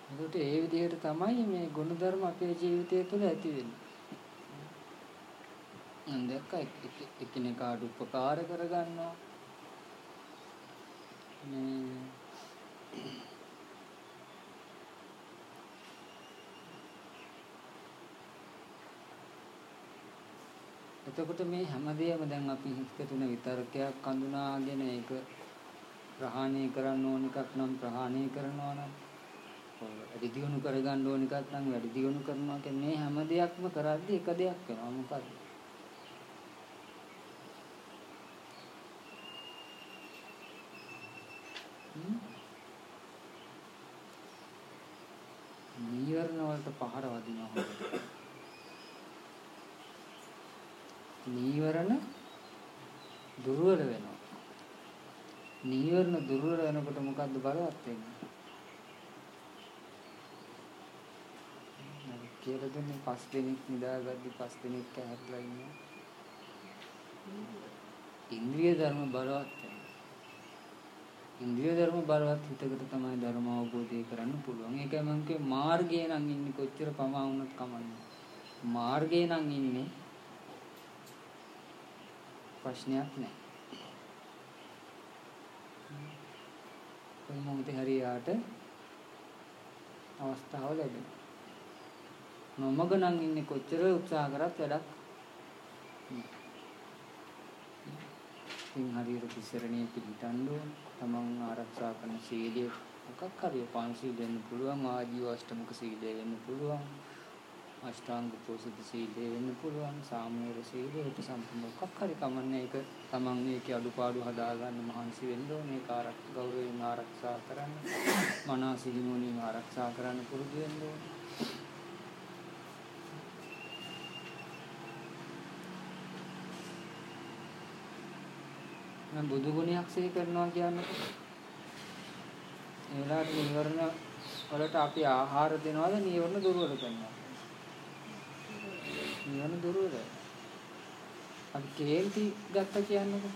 එතකොට ඒ විදිහට තමයි මේ ගුණධර්ම අපේ ජීවිතය තුළ ඇති වෙන්නේ. මම දැක්ක එකිනෙකාට උපකාර කරගන්නවා. මේ එතකොට මේ හැමදේම දැන් අපි හිත තුන විතරකයක් අඳුනාගෙන ඒක ප්‍රහාණය කරන්න ඕන එකක් නම් ප්‍රහාණය කරනවා නම් වැඩි දියුණු කරගන්න ඕන එකක් නම් වැඩි දියුණු කරනවා කියන්නේ මේ හැම දෙයක්ම කරද්දී එක දෙයක් වෙනවා මොකද්ද? නීවරණ වලට පහර වදිනවා හොඳට. නීවරණ දුර්වල වෙනවා. නීවරණ දුර්වල වෙනකොට මොකද්ද බලවත් වෙන්නේ? කියලා දුන්නේ පස් දිනක් නිදාගද්දි පස් දිනක් ඇහැරලා ඉන්නවා. ඉන්ද්‍රිය ධර්ම බලවත් ඉන්ද්‍රිය ධර්ම බලවත් හිතකට තමයි ධර්ම අවබෝධය කරන්න පුළුවන්. ඒකයි මම කියේ මාර්ගයේ නම් ඉන්නේ කොච්චර පමා වුණත් කමන්නේ. මාර්ගයේ නම් ඉන්නේ ප්‍රශ්නයක් නැහැ. කොයි මොහොතේ හරි යාට අවස්ථාව ලැබෙනවා. නොමග නම් ඉන්නේ කොච්චර උත්සාහ කරත් වැඩක් ඉතින් හරියට තිසරණේ පිළිටන්න ඕන තමන් ආරක්ෂා කරන සීලය මොකක් හරි පංචශීල වෙන්න පුළුවන් ආජීව අෂ්ටමක සීලය වෙන්න පුළුවන් අෂ්ටාංග පෝසත සීලය වෙන්න පුළුවන් සාමූහික සීලය හිත සම්පූර්ණ මොකක් හරි කමන්නේ. ඒක තමන් මේකේ අඩුපාඩු හදාගන්න මහන්සි වෙන්න ඕනේ. ඒක ආරක්ෂා ගෞරවයෙන් ආරක්ෂා කරන්න මනසිහිනුවණින් ආරක්ෂා කරන්න පුරුදු වෙන්න ඕනේ. මම බුදු ගුණයක් සිහි කරනවා කියන්නේ ඒ වෙලාවට නිවර්ණ වලට අපි ආහාර දෙනවද? නිවර්ණ දුර්වල කරනවා නිවර්ණ දුර්වල. අපි කේන්ති ගත්ත කියන්නකො.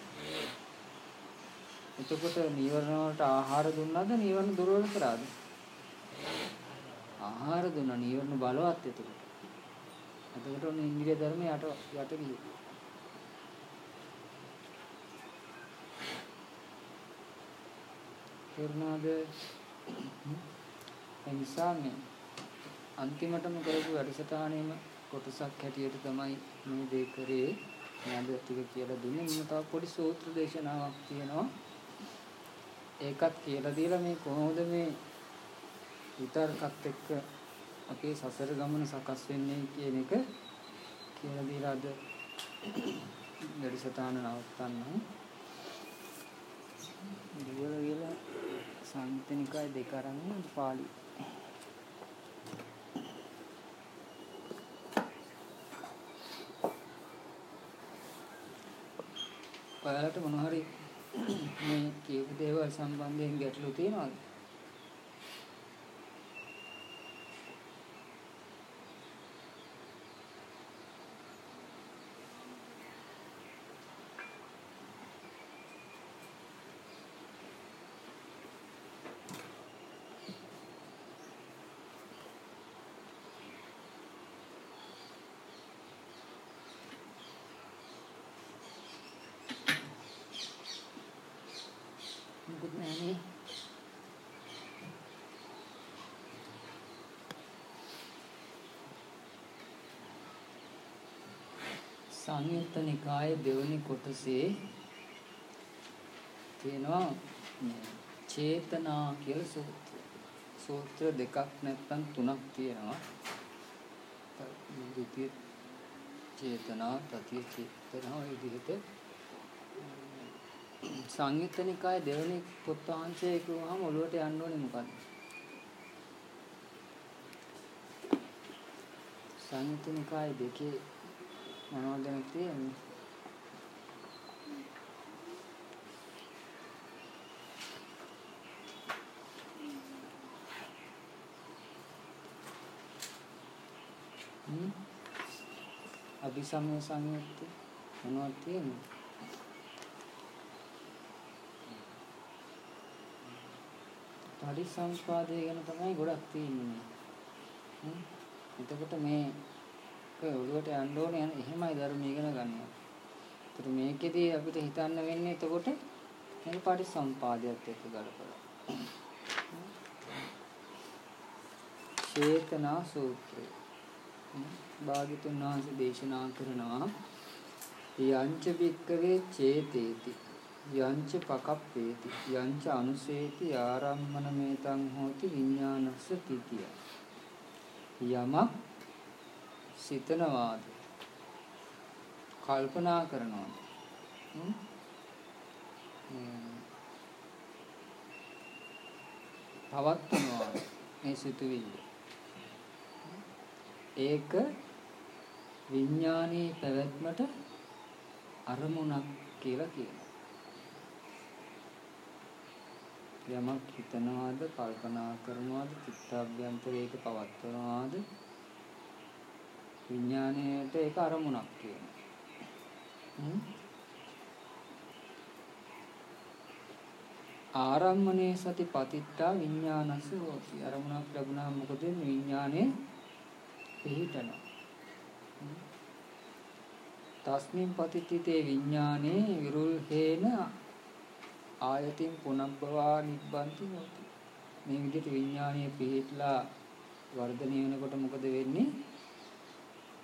එතකොට නිවර්ණ වලට ආහාර දුන්නාද? නිවර්ණ දුර්වල කරාද? ආහාර දුන්නා. නිවර්ණ බලවත් එතකොට. එතකොට ඔන්න ඉන්ද්‍රිය ධර්ම යට යට ගියේ තේරුණාද? එනිසා මේ අන්තිමටම කරපු වැඩසටහනේම කොටසක් හැටියට තමයි මේ දේ කරේ. නේද ටික කියලා දුන්නේ. මම තව පොඩි සූත්‍ර දේශනාවක් තියෙනවා. ඒකත් කියලා දීලා මේ කොහොමද මේ විතර්කත් එක්ක අපේ සසර ගමන සකස් වෙන්නේ කියන එක කියලා දීලා අද වැඩසටහන නවත්තන්න. දුවල කියලා සංයුත්ත නිකාය දෙක අරන් පාළි ඔයාලට මොන හරි මේ කියපු දේවල් සම්බන්ධයෙන් ගැටලු තියෙනවද? සංයුත්ත නිකායේ දෙවනි කොටසේ තියෙනවා චේතනා කියලා සූත්‍ර. සූත්‍ර දෙකක් නැත්නම් තුනක් තියෙනවා. ද්විතීය චේතනා, තතිය චේතනා ඔය විදිහට සංයුත්ත නිකායේ දෙවෙනි පොත් වහන්සේ කිව්වහම ඔළුවට යන්න ඕනේ මොකද්ද? සංයුත්ත නිකායේ දෙකේ මොනවද තියෙන්නේ? හ්ම් අபிසමය සංයුත්ත මොනවද තියෙන්නේ? පරිසම්පාදය ගැන තමයි ගොඩක් තියෙන්නේ. හ්ම් එතකොට මේ ඔළුවට යන්න ඕනේ එහෙමයි ධර්ම ඉගෙන ගන්න. ඒතර මේකෙදී අපිට හිතන්න වෙන්නේ එතකොට මේ පරිසම්පාදයට එක්ක ගලපලා. චේතනා සූත්‍රය. භාග්‍යතුන් වහන්සේ දේශනා කරනවා යංච බික්කවේ චේතේති යංච පකප්පේති යංච අනුසේති ආරම්මන මේතං හෝති විඥානස්ස තිතිය යමක් සිතනවාද? කල්පනා කරනවාද? පවත්වනවාද මේ සිතුවිල්ල ඒක විඥානයේ පැවැත්මට අරමුණක් කියලා කියනවා. යමක් හිතනවාද කල්පනා කරනවාද චිත්තාභ්‍යන්තරයක පවත්වනවාද? විඥාණයට ඒක අරමුණක් කියනවා ආරම්මනේ සති පතිත්තා විඥානස්ස හෝති. අරමුණක් ලැබුණා මොකද විඥානේ පිහිටනවා. තස්මින් පතිත්තිතේ විඥානේ විරුල්හේන ආයතින් පුනබ්බවා නිබ්බන්ති හොති. මේ විදිහට විඥානීය පිහිట్లా වර්ධනය වෙනකොට මොකද වෙන්නේ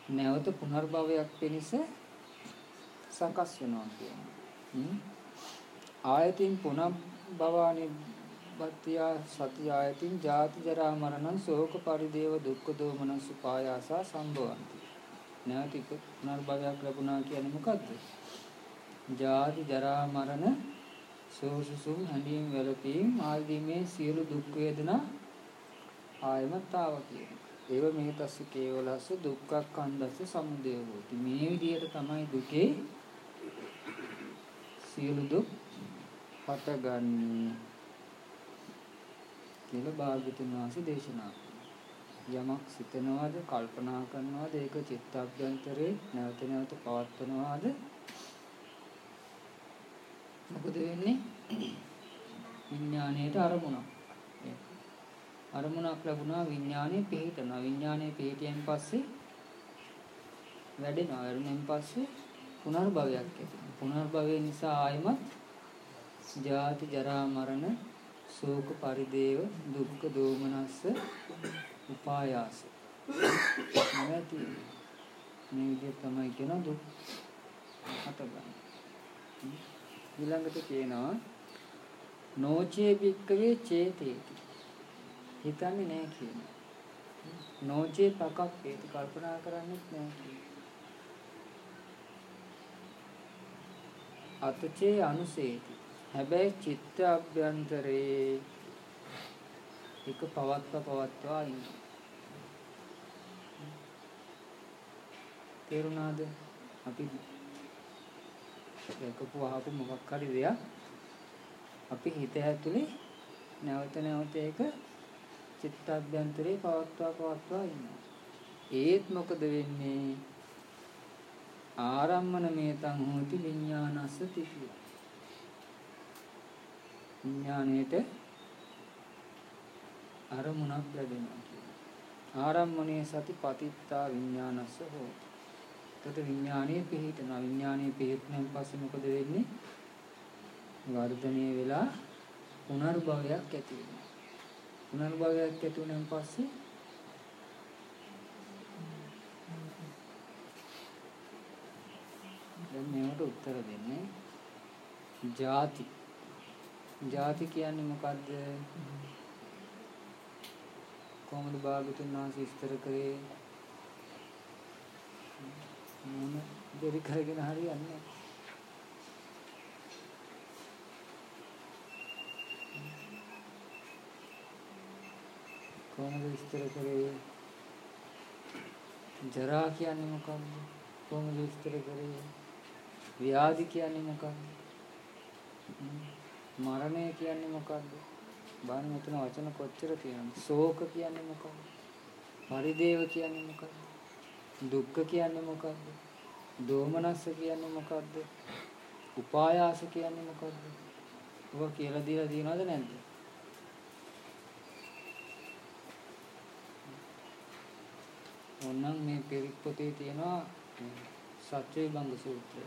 නැවත පුනර්භවයක් පිණිස සකස් වෙනවා කියන්නේ ආයතින් පුනබ්බවා නිබ්බත්‍ය සති ආයතින් ජාති ජරා මරණං ශෝක පරිදේව දුක්ඛ දෝමනං සුපායාසා සම්භවಂತಿ. නැවත පුනර්භවයක් ලැබුණා කියන්නේ මොකද්ද? ජාති ජරා මරණ සෝසුසුම් හැඬීම් වැළපීම් ආදී මේ සියලු දුක් වේදනා ආයමත් ආවා කියන ඒව මේ තස්ස කේවලස්ස දුක්ඛ කන්දස්ස සමුදය හොති. මේ විදිහට තමයි දුකේ සියලු දුක් හටගන්නේ කියලා භාග්‍යතුන් වහන්සේ දේශනා යමක් සිතනවාද කල්පනා කරනවාද ඒක චිත්තාභ්‍යන්තරේ නැවත නැවත පවත්වනවාද? මොකද වෙන්නේ? විඥාණයට අරමුණක්. අරමුණක් ලැබුණා විඥාණය පිහිටනවා. විඥාණය පිහිටියෙන් පස්සේ වැඩෙනවා. වැඩෙනෙන් පස්සේ පුනර්භවයක් ඇති පුනර්භවය නිසා ආයමත් ජාති ජරා මරණ ශෝක පරිදේව දුක්ඛ දෝමනස්ස උපායාස. නැති මේ විදිහ තමයි කියන දුක් හටගන්නේ. ඊළඟට කියනවා නෝචේ භික්කවේ චේතේති. හිතන්නේ නැහැ කියනවා නෝචේ පකක් හේතු කල්පනා කරන්නේත් නැහැ කියනවා අතචේ අනුසේති. හැබැයි චිත්ත අභ්‍යන්තරේ එක පවත්ව පවත්වා ඉන්න තේරුණාද? අපි දැකපු අහපු මොකක් හරි දෙයක් අපි හිත ඇතුලේ නැවත නැවත ඒක චිත්තාභ්‍යන්තරේ පවත්වා පවත්වා ඉන්නවා. ඒත් මොකද වෙන්නේ? ආරම්මන මේතං හෝති විඥානස්ස තිතිය. විඥාණයට අරමුණක් ලැබෙනවා කියන්නේ. ආරම්මණයේ සති පතිත්තා විඥානස්ස හෝති. එතකොට විඥානයේ පිහිටනවා. විඥානයේ පිහිටනන් පස්සේ මොකද වෙන්නේ? වර්ධනය වෙලා පුනර්භවයක් ඇති වෙනවා. පුනර්භවයක් ඇති වුණාන් පස්සේ දැන් මේකට උත්තර දෙන්නේ ಜಾති. ಜಾති කියන්නේ මොකද්ද? කොහොමද භාගතුන් වහන්සේ විස්තර කරේ? මොන දෙවි කරගෙන හරියන්නේ නැහැ. කොහොමද විස්තර කරේ? ජරා කියන්නේ මොකක්ද? කොහොමද විස්තර කරේ? ව්‍යාධි කියන්නේ මොකක්ද? මරණය කියන්නේ මොකක්ද? බලන්න මෙතන වචන කොච්චර තියෙනවද? ශෝක කියන්නේ මොකක්ද? පරිදේව කියන්නේ මොකක්ද? දුක්ඛ කියන්නේ මොකක්ද? දෝමනස්ස කියන්නේ මොකක්ද? උපායාස කියන්නේ මොකක්ද? ඔබ කියලා දීලා තියෙනවද නැද්ද? ඕනනම් මේ පිරිත් පොතේ තියෙනවා සත්‍ය විභංග සූත්‍රය.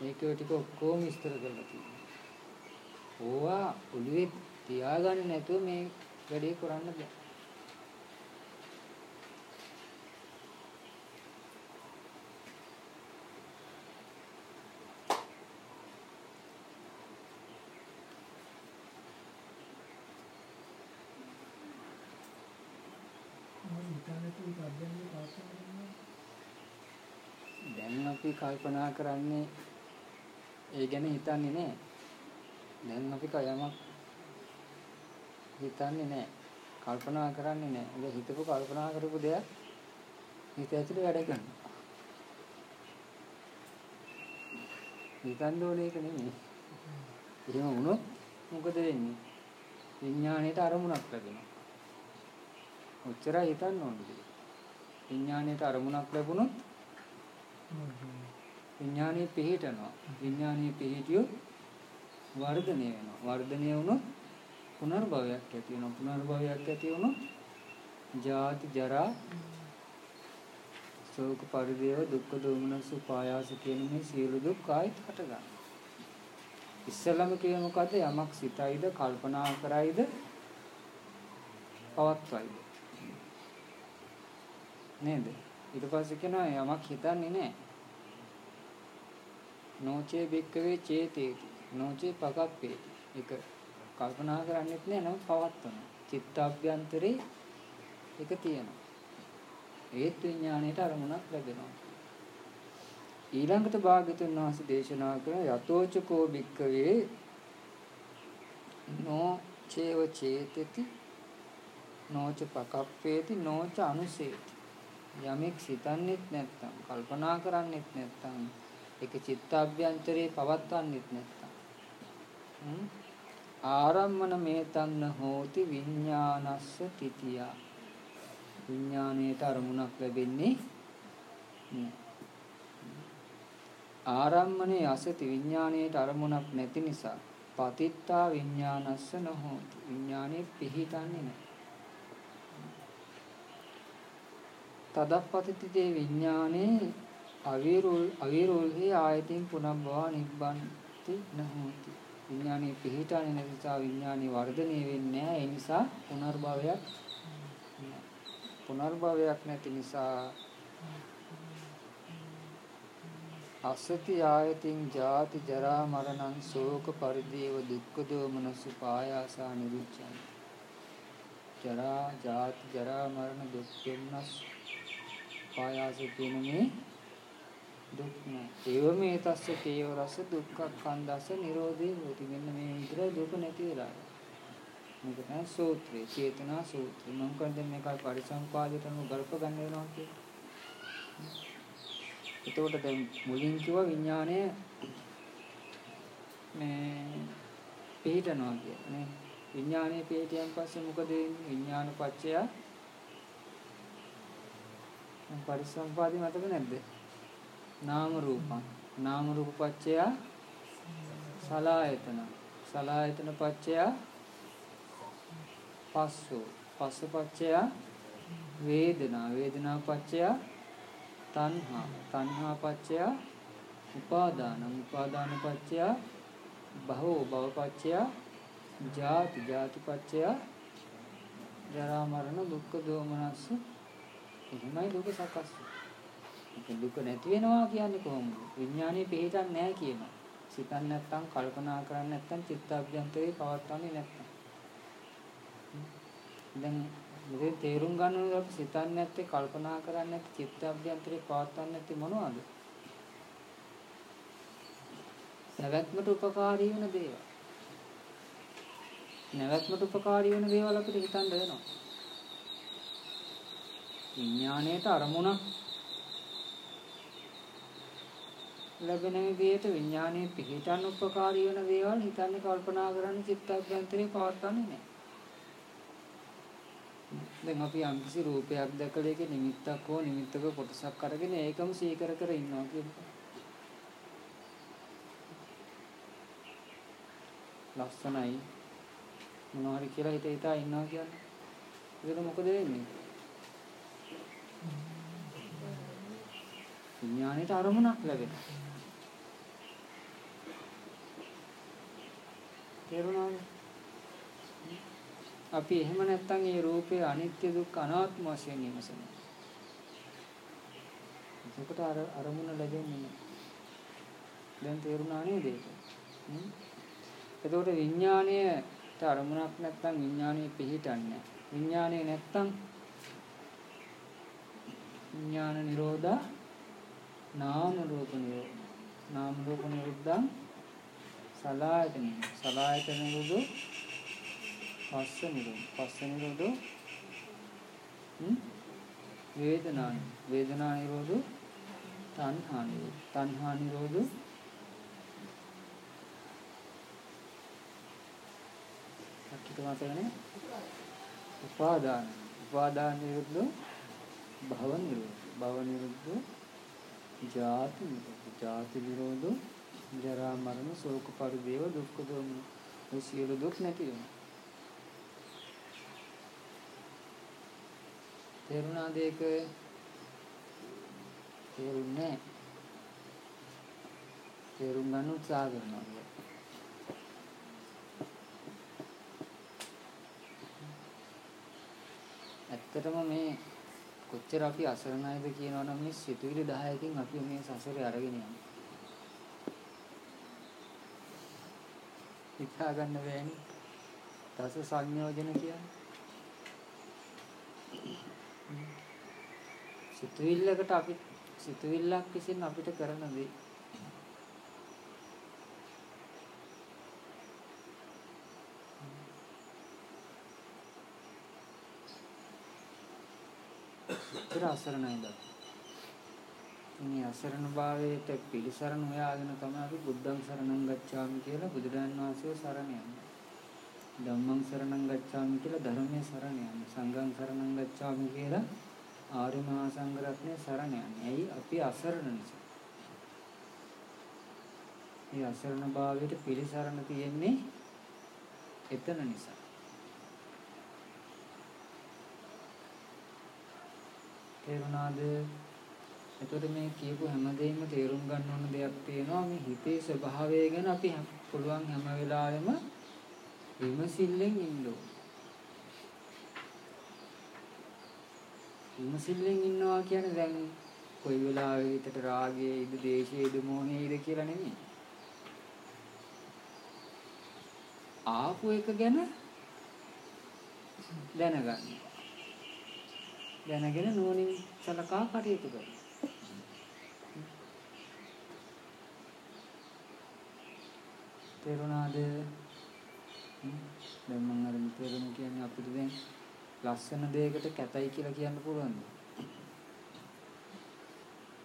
මේකේ ටික ඔක්කොම විස්තර කරලා තියෙනවා. ඕවා ඔළුවේ තියාගන්න නැතුව මේ වැඩේ කරන්න බෑ. දැන් අපි කල්පනා කරන්නේ ඒ ගැන හිතන්නේ නැහැ. දැන් අපි කයමක් හිතන්නේ නැහැ. කල්පනා කරන්නේ නැහැ. ඒක හිතපු කල්පනා කරපු දෙයක් හිත ඇතුලේ වැඩ කරනවා. හිතන්න ඕනේ ඒක නෙමෙයි. එහෙම වුණොත් මොකද වෙන්නේ? විඥාණයට අරමුණක් ලැබෙනවා. ඔච්චරයි හිතන්න ඕනේ. විඥාණයට අරමුණක් ලැබුණොත් විඥානීය පිහිටනවා. විඥානීය පිහිටියොත් වර්ධනය වෙනවා. වර්ධනය වුණොත් පුනර්භවයක් ඇති වෙනවා. පුනර්භවයක් ඇති වුණොත් ජාති ජරා ශෝක පරිදේව දුක්ඛ දෝමනස උපායාස කියන මේ සියලු දුක් ආයිත් හට ගන්නවා. ඉස්සලම කියේ මොකද යමක් සිතයිද කල්පනා කරයිද පවත්වයිද නේද ඊට පස්සේ කියනවා යමක් හිතන්නේ නැහැ නොචේ බික්කවේ චේතේති. නොචේ පකප්පේති. ඒක කල්පනා කරන්නේත් නෑ නමුත් පවත්වන චිත්තාභ්‍යන්තරේ ඒක තියෙනවා. ඒත් විඥාණයට අරමුණක් ලැබෙනවා. ඊළඟට භාග්‍යතුන් වහන්සේ දේශනා කරන යතෝචකෝ බික්කවේ නෝ චේව චේතති නෝච පකප්පේති නෝච අනුසේති. යමෙක් සිතන්නේත් නැත්නම් කල්පනා කරන්නේත් නැත්නම් ඒක චිත්තාභ්‍යන්තරේ පවත්වන්නේත් නැත්නම්. ආරම්මන මේතන්න හෝති විඥානස්ස තිතිය. විඥාණයට අරමුණක් ලැබෙන්නේ නෑ. ආරම්මනේ අසති විඥාණයට අරමුණක් නැති නිසා පතිත්තා විඥානස්ස නොහෝති. විඥානේ පිහිටන්නේ නැහැ තදප්පතිතේ විඥානේ අවිරුල් අවිරුල්හි ආයතින් පුනබ්බවා නිබ්බන්ති නහෝති. විඥානේ පිහිටන්නේ නැති නිසා විඥානේ වර්ධනය වෙන්නේ නැහැ. ඒ නිසා පුනර්භවයක් පුනර්භවයක් නැති නිසා අසති ආයතින් ජාති ජරා මරණං ශෝක පරිදේව දුක්ඛ දෝමනසු පායාසා නිරුච්ඡන් ජරා ජාති ජරා මරණ දුක් වෙනස් පායාස කියන මේ දුක් නෑ. ඒව මේ තස්ස තේව රස දුක්ඛ කන්දස නිරෝධේ හොති. මෙන්න මේ විතර දුක නැති වෙලා. මේක තමයි සූත්‍රය. චේතනා සූත්‍රය. මම කියන්නේ මේක පරිසම්පාදයට අනුව ගල්ප ගන්න වෙනවා කියන්නේ. එතකොට දැන් මුලින් කිව්වා විඥාණය මේ පිහිටනවා කියලා නේ. විඥානයේ පිහිටියන් පස්සේ මොකද වෙන්නේ? විඥාන පත්‍යය පරිසම්පාදේ මතක නැද්ද? නාම රූපං. නාම රූප පත්‍යය සලායතන. සලායතන පත්‍යය පස්සෝ. පස්ස පත්‍යය වේදනා. වේදනා පත්‍යය තණ්හා. තණ්හා පත්‍යය උපාදාන. උපාදාන පත්‍යය භවෝ භවපච්චය ජාති ජාතිපච්චය ජරා මරණ දුක්ඛ දෝමනස්ස එහෙමයි දුක සකස් දුක නැති වෙනවා කියන්නේ කොහොමද? විඥානේ පිළිටන්නේ නැහැ කියනවා සිතන්නේ නැත්නම් කල්පනා කරන්නේ නැත්නම් චිත්තාභ්‍යන්තරේ පවත්වන්නේ නැත්නම්. දැන් මෙතේ තේරුම් ගන්න ඕනේ අපි සිතන්නේ නැත්තේ කල්පනා කරන්නේ නැත්තේ චිත්තාභ්‍යන්තරේ පවත්වන්නේ නැත්තේ මොනවද? නැවැත්මට උපකාරී වෙන දේවල්. නැවැත්මට උපකාරී වෙන දේවල් අපිට හිතන්න වෙනවා. විඥාණයට අරමුණක් ලැබෙන විදිහට විඥානයේ පිහිටන් උපකාරී වෙන දේවල් හිතන්නේ කල්පනා කරන්නේ චිත්තඅභ්‍යන්තරේ පවත්න්නේ නැහැ. දැන් අපි යම්කිසි රූපයක් දැකලා ඒකේ නිමිත්තක් හෝ නිමිත්තක කොටසක් අරගෙන ඒකම සීකර කර ඉන්නවා කියනවා. ලස්සනයි මොනවා හරි කියලා හිත හිතා ඉන්නවා කියන්නේ. ඒක මොකද වෙන්නේ? විඥාණයට අරමුණක් ලැබෙනවා. තේරුණාද? අපි එහෙම නැත්තම් මේ රූපේ අනිත්‍ය දුක්ඛ අනාත්ම වශයෙන් විමසනවා. එතකොට අර අරමුණ ලැබෙන්නේ නැහැ. දැන් තේරුණා නේද ඒක? එතකොට විඥාණයට අරමුණක් නැත්නම් විඥාණය පිහිටන්නේ විඥාණය නැත්නම් විඥාන නිරෝධා නාම රූප නිරෝධ නාම රූප නිරුද්ධං සලායතන. සලායතන නිරෝධ පස්ස නිරෝධ. පස්ස නිරෝධ වේදනා වේදනා නිරෝධ තණ්හා නිරෝධ. තණ්හා නිරෝධ තුනට වෙන්නේ උපාදාන. උපාදාන නිරුද්ධ භව නිරුද්ධ භව නිරුද්ධ ජාති නිරුද්ධ ජාති නිරෝධ ජරා මරණ ශෝක පරිදේව දුක්ඛ දෝම මේ සියලු දුක් නැති වෙනවා. තේරුණාද ඒක? තේරුන්නේ තේරුම් ගන්න උත්සාහ කරනවා ඇත්තටම මේ කොච්චර අපි අසරණයිද කියනවනම් මේ සිතුවිලි 10කින් අපි මේ සසරේ අරගෙන යනවා. හිතා ගන්න බෑනේ. දස සංයෝජන කියන්නේ. සිතුවිල්ලකට අපි සිතුවිල්ලක් විසින් අපිට කරන දේ කොච්චර අසරණයිද මේ අසරණ භාවයට පිළිසරණ හොයාගෙන තමයි අපි බුද්ධං සරණං ගච්ඡාමි කියලා බුදුරජාන් වහන්සේ සරණ යන්නේ. ධම්මං සරණං ගච්ඡාමි කියලා ධර්මයේ සරණ යන්නේ. සංඝං සරණං ගච්ඡාමි කියලා ආර්ය මහා සංඝ රත්නයේ සරණ යන්නේ. ඇයි අපි අසරණ නිසා. මේ අසරණ භාවයට පිළිසරණ තියෙන්නේ එතන නිසා. තේරුණාද? එතකොට මේ කියපු හැමදේම තේරුම් ගන්න ඕන දෙයක් තියෙනවා මේ හිතේ ස්වභාවය ගැන අපි පුළුවන් හැම වෙලාවෙම විමසිල්ලෙන් ඉන්න ඕන. විමසිල්ලෙන් ඉන්නවා කියන්නේ දැන් කොයි වෙලාවෙ හිතට රාගයේ ඉද දේශයේ ඉද මොහේ ඉද කියලා නෙමෙයි. ආපු එක ගැන දැනගන්න. දැනගෙන නුවණින් සලකා කටයුතු කරනවා. තේරුණාද? දැන් මම අර තේරුම කියන්නේ අපිට දැන් ලස්සන දෙයකට කැතයි කියලා කියන්න පුළුවන්ද?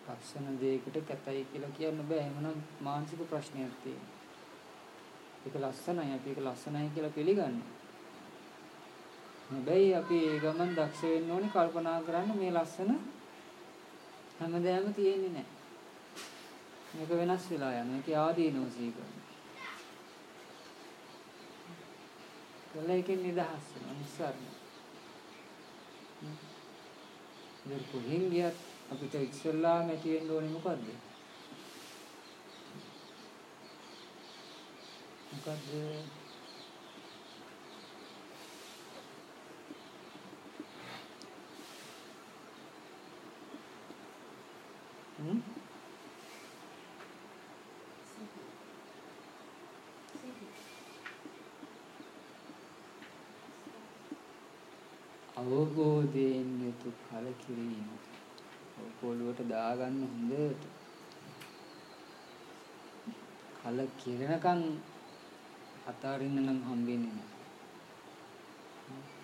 ලස්සන දෙයකට කැතයි කියලා කියන්න බෑ. එහෙමනම් මානසික ප්‍රශ්නයක් තියෙනවා. ඒක ලස්සනයි අපි ඒක ලස්සනයි කියලා පිළිගන්නවා. හැබැයි අපි ඒ ගමන් දක්ෂ වෙන්න ඕනේ කල්පනා කරන්න මේ ලස්සන හැමදාම තියෙන්නේ නැහැ. මේක වෙනස් වෙලා යනවා. ඒක ආදීනෝ සීකරන. කළා එකෙන් නිදහස් වෙනවා නිස්සාරණ. ඉතින් කොහෙන් ගියත් අපිට ඉස්සෙල්ලාම ඇති වෙන්න ඕනේ මොකද්ද? මොකද්ද? හ්ම්? අවබෝධයෙන් යුතු කලකිරීම පොළුවට දාගන්න හොඳට කල කිරණකම් අතාරින්න නම් හම්බෙන්නේ නැහැ.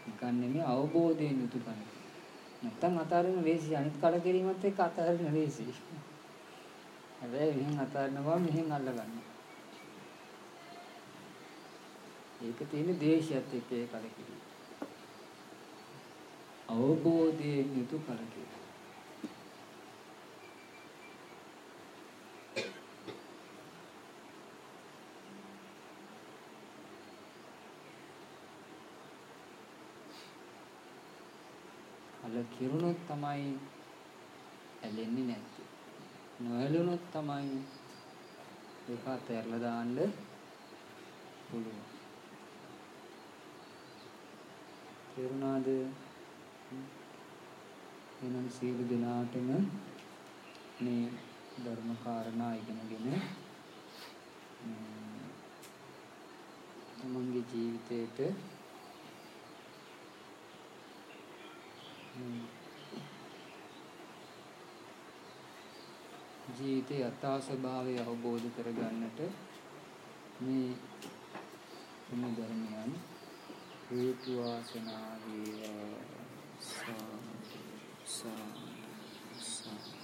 නිකන් නෙමෙයි අවබෝධයෙන් යුතු කල. නැත්තම් අතාරින්න ලේසි අනිත් කල කිරීමත් එක්ක අතාරින්න ලේසි. හැබැයි මෙහෙන් අතාරිනවා මෙහෙන් අල්ල ගන්න. ඒක තියෙන දේශයත් එක්ක ඒ කල කිරීම. අවබෝධයෙන් යුතු කලකිරීම. කලකිරුණොත් තමයි ඇලෙන්නේ නැත්තේ. නොඇලුණොත් තමයි ඒක අතහැරලා දාන්න පුළුවන්. තේරුණාද? එහෙනම් සියලු දෙනාටම මේ ධර්ම කාරණා ඉගෙනගෙන තමන්ගේ ජීවිතේට ජීවිතයේ යථා ස්වභාවය අවබෝධ කරගන්නට මේ මේ ධර්මයන්? හේතු වාසනා වේවා. සා සා සා